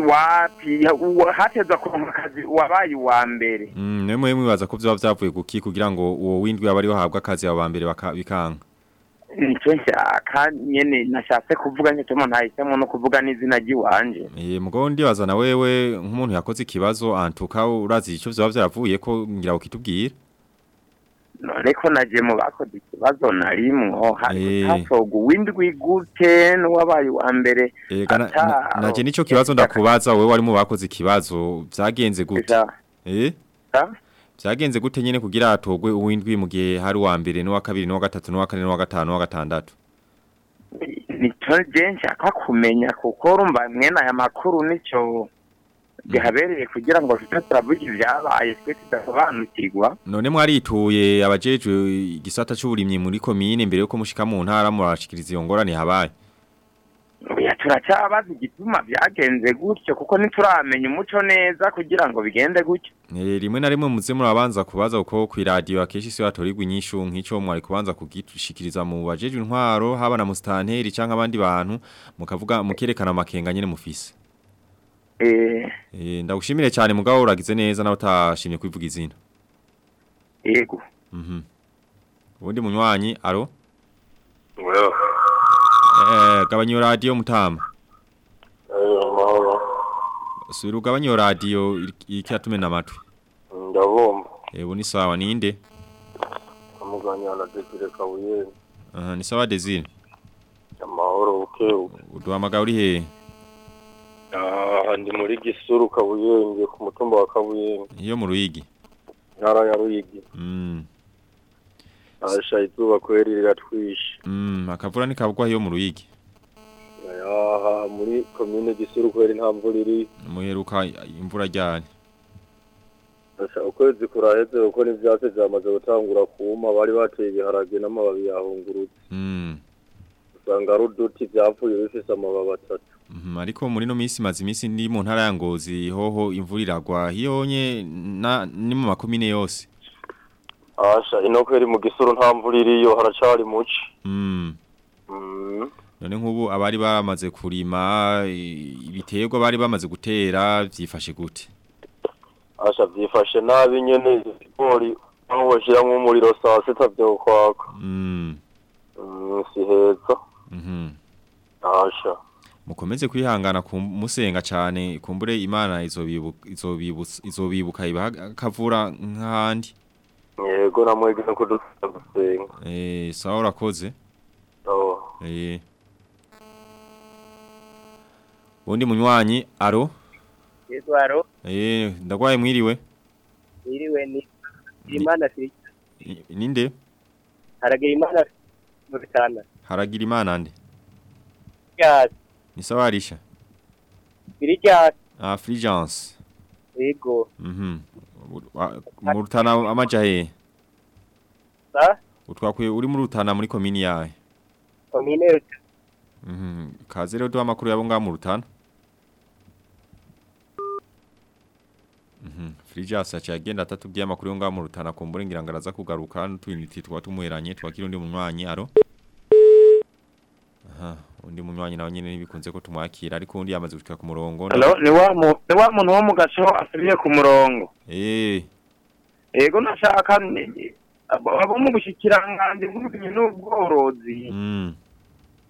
Wapi hatezwa kuronka akazi uwabaye uwa mbere. Mm, nemwe mwe mwibaza ko vyoba vyavuye kuki kugira ngo uwo windwi abari bahabwa akazi abo bambere baka- bikanga ni cyo nshaka nyene nashatse kuvuga ni cyo umuntu ahisemo no kuvuga n'izina ry'iwanje. Eh mugabo ndibaza na wewe nk'umuntu yakoze ikibazo antuka urazi ico vyoba vyavuye ko ngira ukitubwira none ko naje mu bakoze ikibazo narimwo Eh. hatoga uwindwi gute n'uwabaye uwa mbere? Na- naje nico kibazo ndakubaza wewe wari mu bakoze ikibazo vyagenze gute? Vyagenze gute nyine kugira hatogwe uwindwi mu gihe hari uwa mbere n'uwa kabiri n'uwa gatatu n'uwa kane n'uwa gatanu n'uwa gatandatu. Nicyo je nshaka kumenya kuko urumva mwene aya makuru nicyo gihabereye kugira ngo tujye turavuga ibyabaye twe tudasobanukirwa. None mwarituye abajejwe igisata c'uburimyi muri komine mbere yuko mushika mu ntara murashikiriza iyo ngorane habaye turacyabaza igituma byagenze gutyo kuko ntituramenya umuco neza kugira ngo bigende gutyo. Eh, rimwe na rimwe muze murabanza kubaza uko ku radio akeshi se batorigwa inyishu nk'ico mwari kubanza kugishikiriza mu bajejwe intwaro haba na mustanteri canke abandi bantu mukavuga mukerekana amakenga nyene mufise. Eh. Eh ndagushimire cyane mugabo uragize neza nawe utashimye kwivuga izina. Yego. Mhm. Ubundi munywanyi aro Eh radio mutama eh, mahoro. suru ugabanya iyo radio ikyatume na amatwi Ndabumva. Eh ni sawa ninde Amuganya na Desire Kabuye. Aha ni sawa Desire Amahoro uke uduhamagara uri hehe Ah, ndi muri Gisuru Kabuyenge ku mutumba wa Kabuyenge. iyo mu ruyigi Ntara ya Ruyigi. Mm Asha izuba kweri riratwishe. Mm akavura ni kabugwa iyo mu ruyigi Aha muri commune Gisuru kweri nta mvura iri. muheruka imvura Asha ukwezi kuraheze uko n'ivyatsi vyamaze gutangura kuma bari bateye ibiharage n'amababi yahungurutse. Mm Usanga ari uduti vyapfuye bifise amababi atatu. Mhm, ariko muri no misi mazi misi ndi mu ntara ya Ngozi hoho imvura iragwa hiyonye na ni mu makomine yose Asha ino kweri mu Gisuru nta mvura iriyo haracari muci. Mm Mm. none nk'ubu abari baramaze kurima ibiterwa bari bamaze gutera vyifashe gute Asha vyifashe nabi nyene ibigori aho bashiramwo umuriro saa sita vyokwaka. Mm Mm, si heza. mhm Asha. mukomeze kwihangana ku musenga cyane kumbure imana izobibuka ibaha akavura nk'ahandi Yego namwege no kudusa gusenga. eh sawa urakoze? Oh. eh. Undi munywanyi aro Yesu aro eh ndagwaye mwiriwe. Iriwe ni imana ninde haragira imana mu bitanda haragira imana nde? Ryasi ni sawa arisha ryasi ah Fulgence yego. Mhm. Wa- mu rutana amaja he sa utwakwe uri muri rutana muri komini yawe. Komine mhm. Kaze rero duha amakuru yabo ngaha mu rutana Mhm. Fulgence acha agenda atatubwiye amakuru yo ngaha mu rutana kumbure ngira ngo araza kugaruka. N'utuyiniti twa tumuheranye twakira undi munywanyi aro undi munywanyi nawe nyene ntibikunze ko tumwakira ariko undi yamaze gushika ku murongo. Hello, ni wa muntu wo mu gaco asubiye ku murongo. Eh. Yego nashaka abo mu bushikiranganje bw'uburimyi n'ubworozi. Mm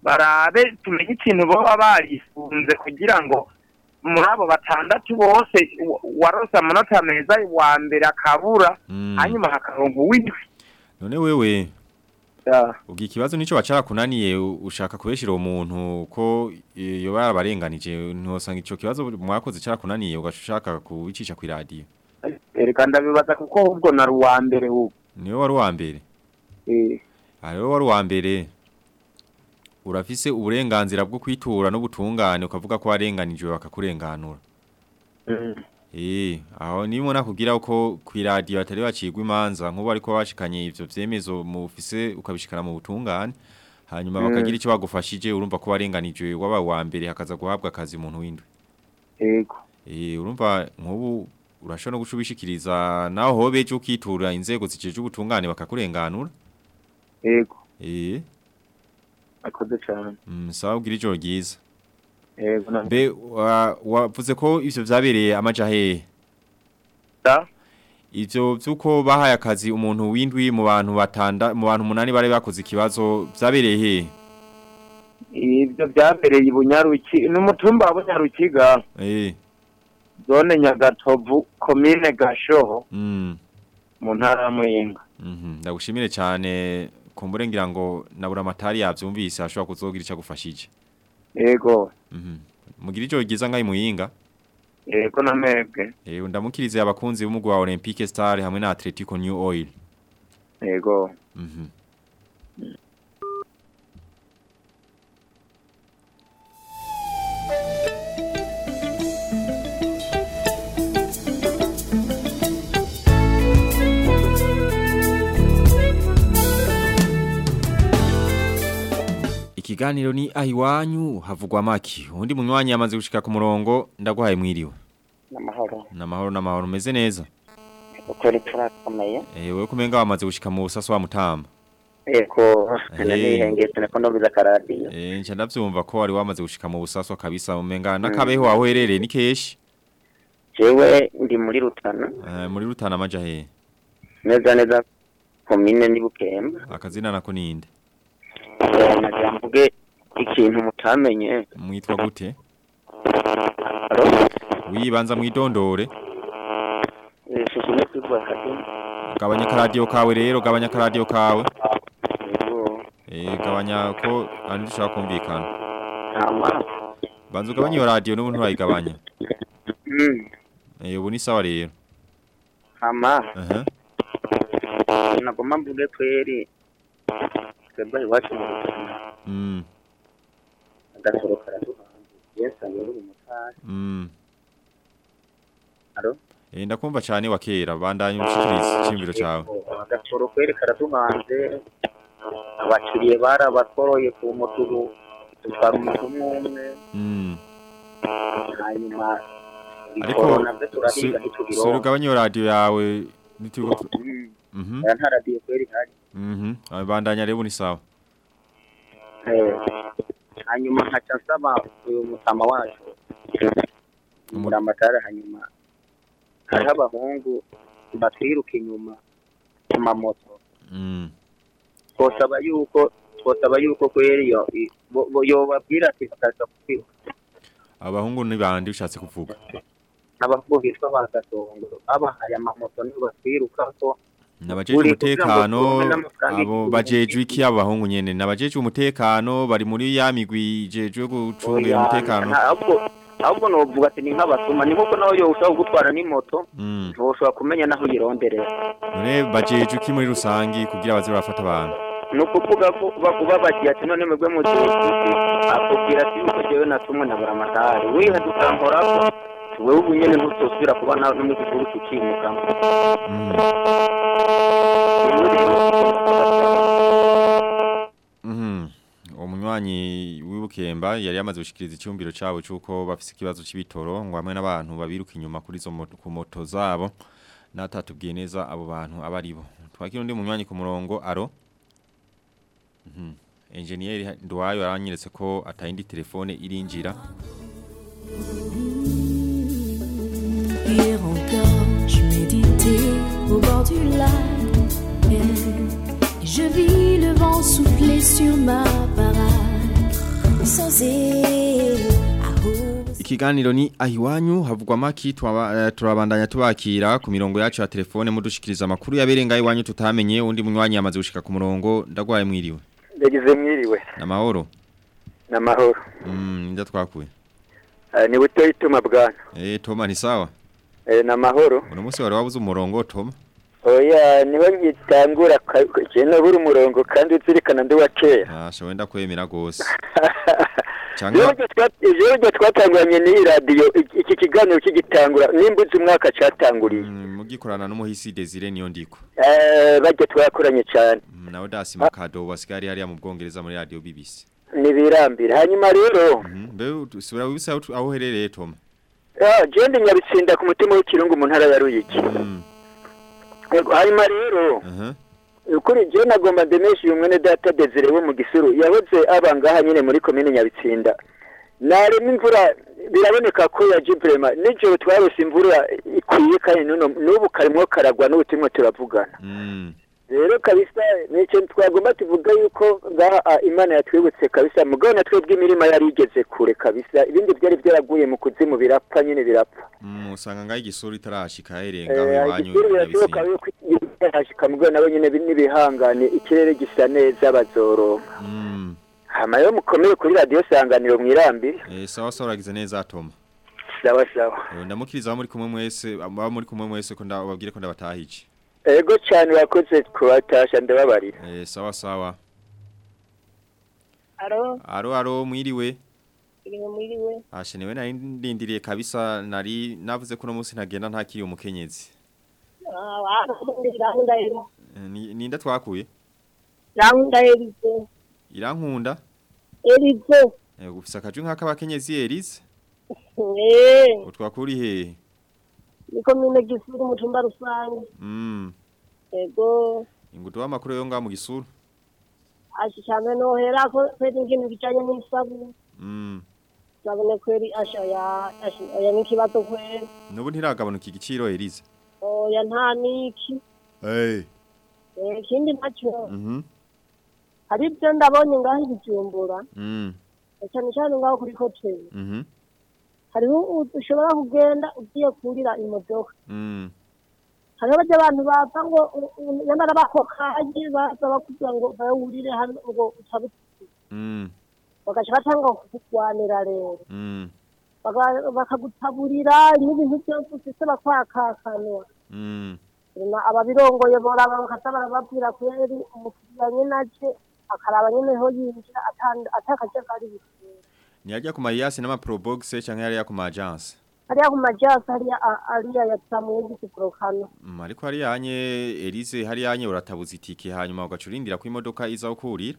barabe tumenye ikintu baba barifunze kugira ngo muri abo batandatu bose wa- warose amanota meza wa mbere akabura Mm. hanyuma hakaronka uw'indwi. None wewe. Ubwo ikibazo nico bacara kunaniye ushaka kubeshira uwo muntu ko yoba yarabarenganije ntosanga ico kibazo mwakoze cara kunaniye ugashaka kubicisha ku radio. Reka ndabibaza kuko ahubwo nari uwa mbere ubu. Niwe wari uwa mbere? Eh. ari we wari uwa mbere. Urafise uburenganzira bwo kwitura n'ubutungane ukavuga ko warenganijwe bakakurenganura. Eh, aho nimwe nakubwira uko ku radio atari bacigwa imanza nk'ubu ariko bashikanye ivyo vyemezo mufise ukabishikana mu butungane. Hanyuma Mm. bakagira icyo bagufashije urumva ko warenganijwe waba wa mbere hakaza guhabwa akazi umuntu w'indwi. Yego. Eh, urumva nk'ubu urashobora no gushubishikiriza naho hobeje ukitura inzego zijeje ubutungane bakakurenganura. Yego. Eh akoze cyane mm, sawa ugira ijoro ryiza. Mbe wa- wavuze ko ivyo vyabereye amaja hehe? Da? Ivyo vyuko bahaye akazi umuntu w'indwi mu bantu batanda mu bantu munani bari bakoze ikibazo vyabereye hehe? ibyo byabereye bunyaruki ni umutumba wa bunyarukiga Eh. zone nyagatovu komine gashoho Mm. mu ntara ya muyinga Mhm. Ndagushimire cyane kumbure ngira ngo nabura amatari yavyumvise ashobora kuzogira ico agufashije. yego. Mugira ijoro ryiza ngai muyinga. yego na mebwe Eh ndamukirize abakunzi b'umugwi wa Olympique Star hamwe na Atletico New Oil. yego. Ikiganiro ni ahiwanyu havugwa maki. Undi munywanyi yamaze gushika ku murongo ndaguhaye mwiriwe. n'amahoro Namahoro namahoro meze neza. ukuri turakomeye Eh wewe kumenga wamaze gushika mu busaso wa mutamba. yego Eh. nanihengetse nako ndobiza akaradiyo Eh nca ndavyumva ko wari wamaze gushika mu busaso kabisa umenga nakabeho waho herereye ni keshi. jewe ndi muri rutana Eh muri rutana amaja he. neza neza komine ni bukemba Akazina nako ninde. Nagira mvuge ikintu mutamenye Mwitwa gute? Wibanza mwidondore. Eh, Gabanya karadio kawe rero gabanya karadio kawe. Eh gabanya ko andi dushaka kumvikana. Banza ugabanya iyo radio n'ubu nturayigabanya. mm, Eh ubu ni sawa rero. hama nagomba mvuge kweri twebwe iwacu mu Mm. agasoro karaduhanze yesu ayobora umutari? Eh ndakumva cyane wa kera bandanye ushikiriza icyumviro cyawe. agasoro kweri karaduhanze abakiriye barabatoroye ku mutugu dutwara umuntu umwe Mm. hanyuma Ariko iyo radio yawe nitugo. Mhm. nta ihari Mhm. Ah, Bandanya rero ni sawa. Hanyuma nkaca nsaba uyu mutama wacu umuramatari hanyuma hariho abahungu batwiruka inyuma ku mamoto twosaba yuko twosaba yuko kweri yo i- bo- bo- yobabwira ati bakaza kutwiruka Abahungu ni bandi ushatse kuvuga. abahungu bitwa ba gasongo babahaye amamoto nibo batwiruka ko Nabajeje umutekano abo bajejwe iki abahungu nyene nabajeje umutekano bari muri ya migwi jejwe gucungira umutekano. ahubwo no novuga ati ni nk'abasuma ni nkuko nawe ushobora gutwara n'imoto Mm. ntushobora kumenya naho uyironderera None bajeje iki muri rusangi kugira baze barafata abantu. ni ukuvuga ko bakuba bagiye ati none mugwe mu gihe akubwira ati yuko jewe natumwe na buramatari wiha wewe ubu nyene ntuzosubira kuba nawe no mu gihugu kikimukamo Mhm. Umunywanyi wibukemba yari yamaze gushikiriza icyumbiro cabo cuko bafise ikibazo c'ibitoro ngo hamwe n'abantu babiruka inyuma kuri zo moto ku moto zabo natatubwiye neza abo bantu abaribo. Twakira undi munywanyi ku murongo aro. Mhm. Engineer Ndwayo aranyeretse ko atayindi telefone irinjira. Hier encore, je méditais au bord du lac. Et je vis le vent souffler sur ma baraque. Sans Ikiganiro ni ahiwanyu havugwa maki eh, turabandanya tubakira ku mirongo yacu ya telefone mudushikiriza amakuru yaberenga iwanyu tutamenye undi munywanyi yamaze gushika ku murongo ndagwaye mwiriwe. ndagize mwiriwe Namahoro. n'amahoro Mm, nda twakuye. Eh, ni butoyi ituma bwana Eh Toma ni sawa. Eh, n'amahoro Uno musi wari wabuze umurongo Toma. oya ni ho ngitangura kene buri umurongo kandi uzirikana ndi wa kera Asha wenda kwemera gose. Jewe ryo twatanguranye n'iyi radiyo iki- kiganiro kigitangura nimba uzi umwaka catanguriye mugikorana n'umuhisi Desire niyo ndiko. Eh, bajya twakoranye cyane Mm, Nawe Dasi Makado wasigari hariya mu Bwongereza muri radio BBC. nibirambira hanyuma rero Mbe usubira wibisa aho uherereye Toma. Ndi nyabitsinda ku mutima w'ikirungu mu ntara ya ruyigi. Yego, hanyuma rero ukuri jewe nagomba ndemeshe uyu mwene data Desire wo mu gisuru yahoze aba ngaha nyine muri komine nyabitsinda narema imvura biraboneka ko yaje vrema nijoro twarose imvura ikwiye kandi n'ubu karimwo karagwa n'ubu turimo turavugana rero kabisa ni cyo twagomba tuvuga yuko ngaha ah, imana yatwibutse kabisa mugabo na twebwe imirima yari igeze kure kabisa ibindi byari byaraguye mu kuzimu birapfa nyine birapfa Mm, usanga ngaho igisoro itarashika erenga Eh, aho iwanyu. birashoboka yuko yashika mugabo nabo nyine bi- n'ibihangane ikirere gisa neza bazoronka Mm. hama rero mukomere kuri radiyo sanganiro mwirambire Eh sawa sawa uragize neza Toma. sawa sawa Eh, Ndamukiriza muri kumwe mwese muri kumwe mwese ko ndababwire ko ndabatahije. Ego cyane urakoze kubatasha ndababarira Eh sawa sawa. Alo, Aro aro mwiriwe. iriwe mwiriwe. Ashe ni we nari ndindiriye kabisa nari navuze ko no munsi ntagenda ntakiri umukenyezi. Ah. Eh, ni- Ninda twakuye. Irahunda erize. Irankunda. Erize. Eh ufise akaju nk'akabakenyezi Elise. Eh, Utwakuri he? Niko mine gisuru mutumba rusange. Mm. Ego, Ingutu w'amakuru yo ngaho mu gisuru. ashi cyane nohera ko kweri ikintu kijanye n'isabune. Mm. Sabune kweri asha ya n'ikibazo kweri. Nubu ntiragabanuka igiciro Elise. Oya nta niki. Eh. Eh, ikindi na cyo Mhm. hari ibyo ndabonye ngaho ibijumbura. Mm. Cyane cyane ngaho kuri hoteli. Hariho ushobora kugenda ugiye kurira imodoka. Mm. hariho bajya abantu baza ngo nyamara bakokaye baza bakubwira ngo bawurire hano ngo utabuti Mm. bagaca batanga kukugwanira rero Mm. Bakagutaburira n'ibintu byose Mm. na ababirongoye boraba bakaza barababwira kweri umukiriya nyene aje akaraba nyene ho yinjira atakajagari bifise Niyajya ku mayasi n'ama probox canke yari ya ku majance. hariya ku majasi hariya a- ariya yatsamuye gikiporokano Mm, ariko hari yanye Elise hari yanye uratabuza itike hanyuma ugacurindira ku imodoka iza ukurira.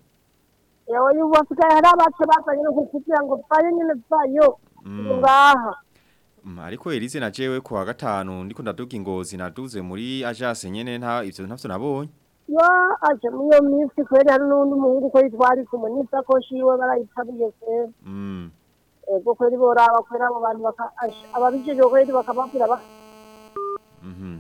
yewe yubu hasigaye hari abace bazanye no kukubwira ngo vayo nyene vayo Mm. ngaha Mm, ariko Elise na jewe ku wa gatanu ndiko ndaduga ingozi naduze muri agence nyene nta ivyo ntavyo nabonye. Yo aje muri iyo minsi kweri hari n'undi muhungu kweri twari kumwe n'isakoshi yiwe barayitabuye kweri Mm. ego kweri boraba kweri abo bantu ababijejwe kweri bakababwira bak- Mhm.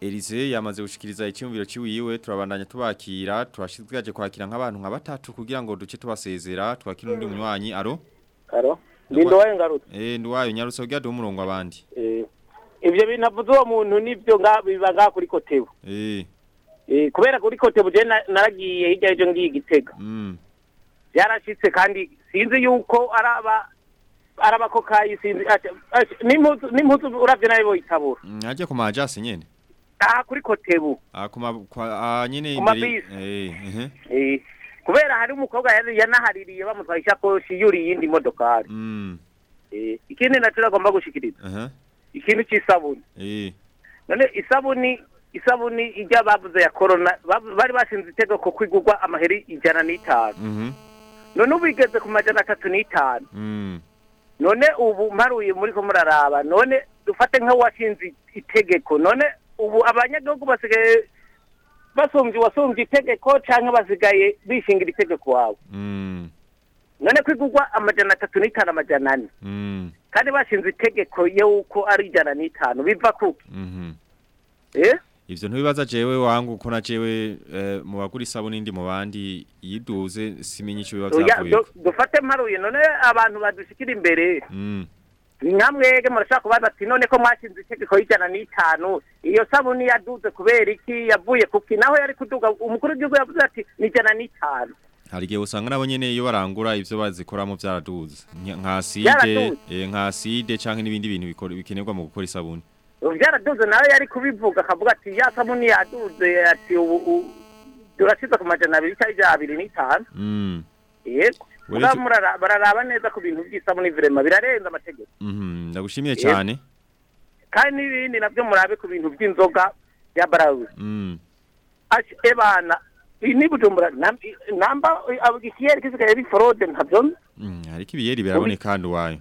Elise yamaze gushikiriza icyumviro ciwiwe turabandanya tubakira turashizgaje kwakira nk'abantu nka batatu kugira ngo duce tubasezera twakira undi munywanyi. Aro Aro, ndindo wayo ngarutse. eh ndwayo nyarutse kugira duhe umurongo abandi. Eh, Ivyo bintu avuze uwo muntu nivyo nga biba nga kuri kotebu. eh Eh, kubera kuri kotebu naragiye hirya ejo ngiye igitega. mm Byarashitse kandi sinzi yuko araba arabakokayi sinzi n'impuzu uravye na yo boyitabura. ajya ku majase nyene Aha kuri kotebu. ah ah, nyene Ku mabisi. eh eh kubera hari umukobwa yanahaririye bamutwaye ishakoshi yuri iyindi modokari. mm ikindi naco agomba gushikiriza. Ikintu c'isabuni. eh. None isabuni isabuni ijya bavuze ya corona bavu- bari bashinze itegeko kwigurwa amaheri ijana n'itanu. Mhm. None ubu igeze ku majana atatu n'itanu. Mm. None ubu mparuye muri ko muraraba. None dufate nk'uwashinze itegeko. None ubu abanyagihugu basigaye basumbye uwasumbye itegeko canke basigaye bishingira itegeko wabo. Mm. None kwigurwa amajana atatu n'itanu amajana ane. Mm. Kandi bashinze itegeko yuko ari ijana n'itanu biva kuki mhm. Eh? Ivyo ntubibaza jewe wangu ko na jewe eh, mu bagura isabuni ndi mu bandi yiduze simenye ico biba du- dufate mparuye none abantu badushikira imbere. Mm. Nkamwege murashaka kubaza ati none ko mwashinze itegeko y'ijana n'itanu iyo sabuni yaduze kubera iki? Yavuye kuki naho yari kuduga umukuru w'igihugu yavuze ati ni ijana n'itanu. Hari igihe usanga nabo nyene iyo barangura ivyo bazikoramo vyaraduze Nya- nka Vyaraduze. eh, nka acide canke n'ibindi bintu bikenerwa mu gukora isabuni byaraduze nawe yari kubivuga akavuga ati ya sabuni yaduze ati ubu turashize ku majana abiri cyangwa ijana abiri n'itanu Mm. yego bararaba neza ku bintu by'isabuni virema birarenze amategeko Mhm. Ndagushimiye cyane. kandi n'ibindi na byo murabe ku bintu by'inzoga ya barawuzi Mm. Ebana iyi ni bujumbura nam- namba ikiyeri kisigaye ari forode ntabyo nzi. Mm. Ariko ibiyeri biraboneka kandi wayo.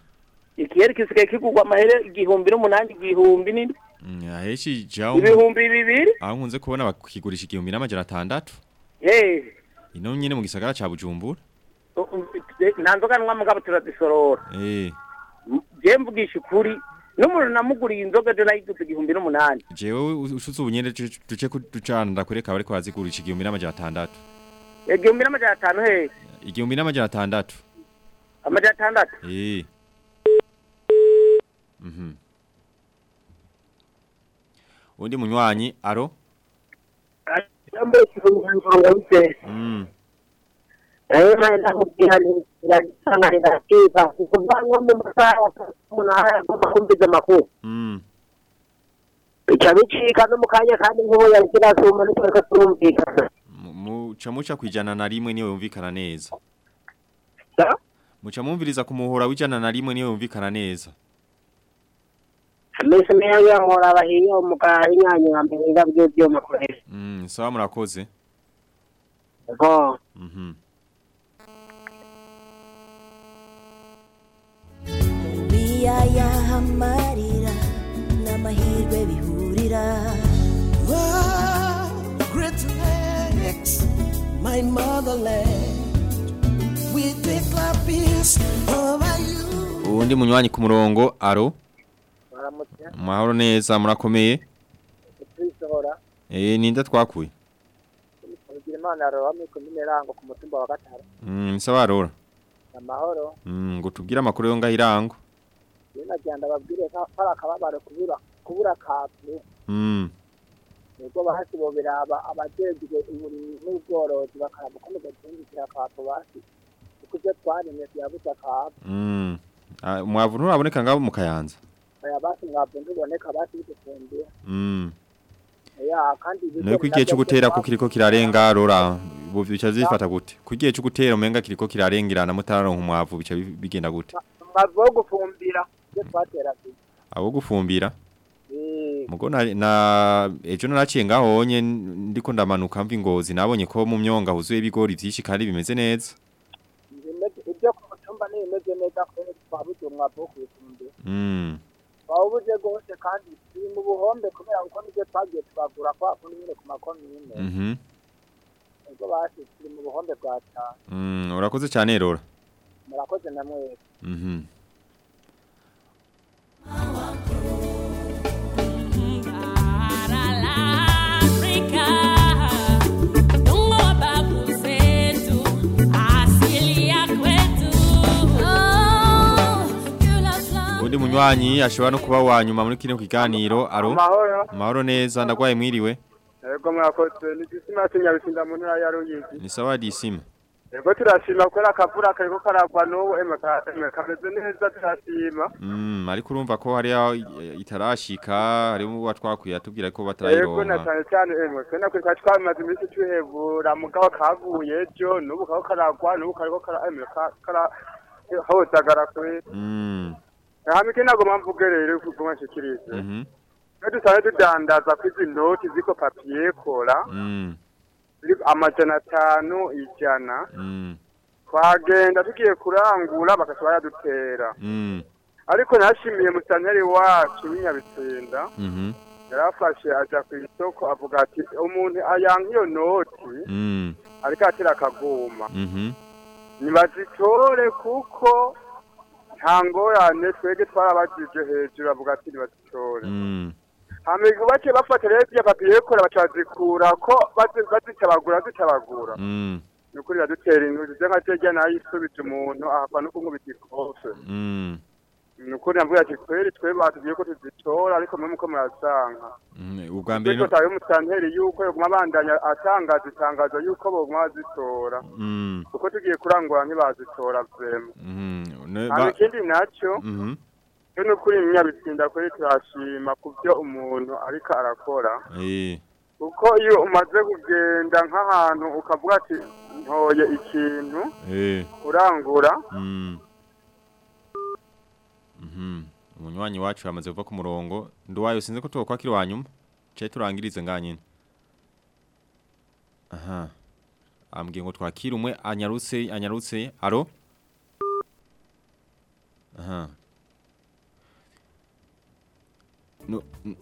ikiyeri kisigaye kigurwa amahere igihumbi n'umunani igihumbi n'indwi Mm. Aheshi jawo. ibihumbi bibiri Aho nkunze kubona bakigurisha igihumbi n'amajana atandatu. Eh, Ino nyine mu gisagara ca Bujumbura. nta nzoga nywa mugabo turazisorora Eh. je mvugisha ukuri n'umuntu namuguriye inzoga je nayiguze igihumbi n'umunani Jewe ushutse ubunyene duce- duce ku- ducana ndakureka bariko bazigurisha igihumbi n'amajana atandatu. igihumbi n'amajana atanu he Igihumbi n'amajana atandatu. amajana atandatu Eh. Mhm. Undi munywanyi aro? Mm. Rero naenda kubwira nirasanganira kiva kuva nko mu masaha ya saa kumi n'umunani agomba kumviza amakuru Mm. bica bicika no mu kanya kandi nk'ubu yari kirasuma nitwereka turumvikana Muca muca kwijana na rimwe ni we yumvikana neza. Muca mumviriza kumuhora wijana na rimwe ni we yumvikana neza. mbese meya nkora abahiyo mu kahinyanyura mbere ngabyo byuma koresha Mm, sawa murakoze. Ego. Mhm. biyaya amarira n'amahirwe bihurira great my motherland. We declare peace over you. Uwundi munywanyi ku murongo aro? Mahoro neza murakomeye? Eh ninde twakuye? Imana Rango ku mutumba wa. Mm, arora. Amahoro. Mm, ngo tubwire amakuru yo ngahirango. Iyo nagenda babwire ko ari akababaro kubura kubura kapu. Mm. Nubwo bahasi bo biraba abajejwe umurimo n'ubworozi bakaraba uko mugatungikira kapu basi. Kuko ibyo twarimye byabuze kapu. Mm. Ah, Mwavu nturaboneka ngabo mu kayanza. Aya basi mwabwo ntiboneka basi bidufundiye. Mm. Ya kandi ibigori Nayo kugiye cyo navyo gutera byo ko kiriko kirarenga arora. Bo bica zifata gute? Kugiye cyo gutera umenga kiriko kirarengirana mutararonka umwavu bica bi- bigenda gute? mwavu wo gufumbira ibyo twatera Abo gufumbira. Eh, Mugo na, na ejo naraciye ngahonye ndiko ndamanuka mvi ngozi nabonye ko mu myonga huzuye ibigori vyinshi kandi bimeze neza. ibyo ku mutumba ntibimeze neza kubera twabuze umwavu wo kubifumbira. Mm. twawubuze rwose kandi turi mu buhombe kubera kuko ni byo twagiye tubagura kwa kundi nyine ku makomine Mhm. ubwo basi turi mu buhombe bwa cyane Mm, urakoze cyane rora. murakoze na mwese Mhm. Undi munywanyi ashobora no kuba wa nyuma muri kino kiganiro aro. Amahoro. Mahoro neza ndagwaye mwiriwe. Ego mwakoze ni disima tunyabisinda munara ya Ruyigi. Ni sawa disima. Ego turashima kubera akavura kariko karagwa n'ubu kameze neza turashima. Mm, ariko urumva ko hari itarashika harimo watwakuye atubwira ko Ego na batarayironka. cyane cyane emwe twe nakuri twari twamaze iminsi tuhebura mugabo kaguye ejo n'ubu kako karagwa n'ubu kariko kara emwe ka- kara hozagara kwe. Mm. Hamike nagomba mvuge rero kuguma nshikirize. Mhm. Twe sare tudandaza kwizi noti ziko papier kola. Mm. Amajana atanu ijana Mm. twagenda tugiye kurangura bakaca bayadutera Mm. ariko nashimiye musanteri wacu w'inyabitsinda Mhm. yarafashe aja ku isoko avuga ati umuntu ayanka iyo noti Mm. ariko atera akaguma Mhm. nibazitore kuko nta ngorane twege twarabajije hejuru avuga ati nibazitore Mm. hamiga bace bafata rero ziriya papiye kora baca bazikura ko bazi- bazitabagura zitabagura Mm. nukuri biradutera inkuru ze nka tegya na yo isubije umuntu ahava no kunkubita ikofe Mm. nukuri navuga ati kweri twe batubwiye ko tuzitora ariko mwe muko murazanka Mm. Ubwa mbere no- tayo musanteri yuko yoguma abandanya atangaza itangazo yuko boguma bazitora Mm. kuko tugiye kurangura ntibazitora vrema ba- ikindi naco Mhm. cyo ni ukuri nyabitsinda kuri turashima ku byo umuntu ariko arakora Eh. kuko iyo umaze kugenda nk'ahantu ukavuga ati ntoye ikintu Eh. urangura Mm. Mhm. Umunywanyi wacu yamaze kuva ku murongo. Nduwayo sinze ko tukwakira wanyuma. Ce turangirize nganyine. Aha. Ambwiye ngo twakira umwe anyarutse anyarutse. Aro? Aha.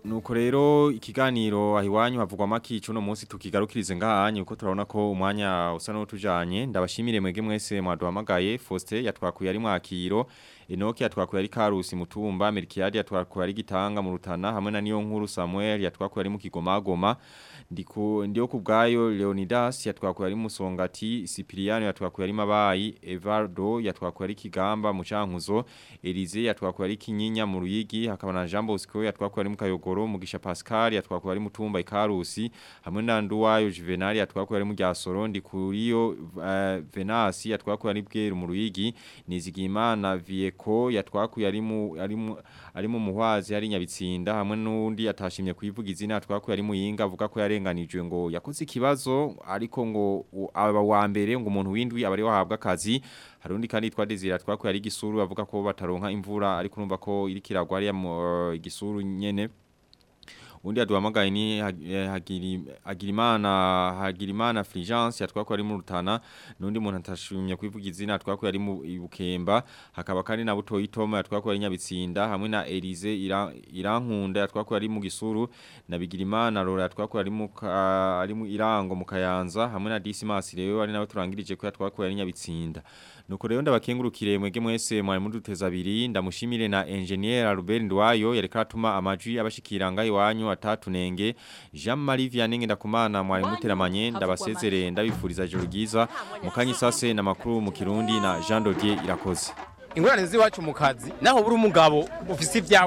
Nuko rero ikiganiro ahiwanyu havugwa maki uno munsi tukigarukirize ngahanyu uko turabona ko umwanya usa n'utujanye. Ndabashimire mwege mwese mwaduhamagaye. Foste yatwakuye ari mwakiro Enoki yatwakuye ari Karusi mutumba Melkiadi yatwakuye ari Gitanga mu Rutana hamwe na niyo nkuru Samuel yatwakuye ari mu Kigomagoma ndiku ndio kubgayo Leonidas yatwakuye ari Musongati Cipriano yatwakuye ari Mabayi Evardo yatwakuye ari Kigamba mu Cankuzo Elize yatwakuye ari Kinyinya mu Ruyigi hakaba na Jean Bosco yatwakuye ari mu Kayogoro Mugisha Pascal yatwakuye ari Mutumba Ikarusi hamwe na Nduwayo Juvenal yatwakuye ari mu Gyasoro ndikuriyo uh, Venasi yatwakuye ari Bweru mu Ruyigi Nizigimana Vieko yatwakuye ari mu ari mu muhwazi ari nyabitsinda hamwe n'undi atashimye kuyivuga izina yatwakuye ari mu yinga avuga ko yarenganijwe ngo yakoze ikibazo ariko ngo aba wa mbere ngo umuntu windwi abari wahabwa akazi. Hari undi kandi Desire twakuye ari gisuru avuga ko bataronka imvura ariko urumva ko iri kiragwa ari mu gisuru nyene. Undi aduhamagaye ni Hag- eh, Hagiri Hagirimana Hagirimana Fulgence yatwako ari mu rutana nundi muntu atashimye kwivuga izina atwako ari mu Bukemba hakaba kandi na buto yitoma yatwako ari nyabitsinda hamwe na Elise Ira- Irankunda yatwako ari mu gisuru na Bigirimana Rora yatwako ari mu ari mu Irango mu Kayanza hamwe na Dismas rero ari nawe turangirije ko yatwako ari nyabitsinda nuko rero ndabakengurukire mwege mwese mwari muduteza abiri ndamushimire na engineer Albert Ndwayo yareka atuma amajwi abashikiranga iwanyu atatunenge Jean Marie Vianney ndakumana mwari muteramanye. Ndabasezere ndabifuriza ijoro ryiza mukanyisase na makuru mu Kirundi na Jean Dodier irakoze. Ingorane z'iwacu mu kazi. Naho buri umugabo ufise ibyawe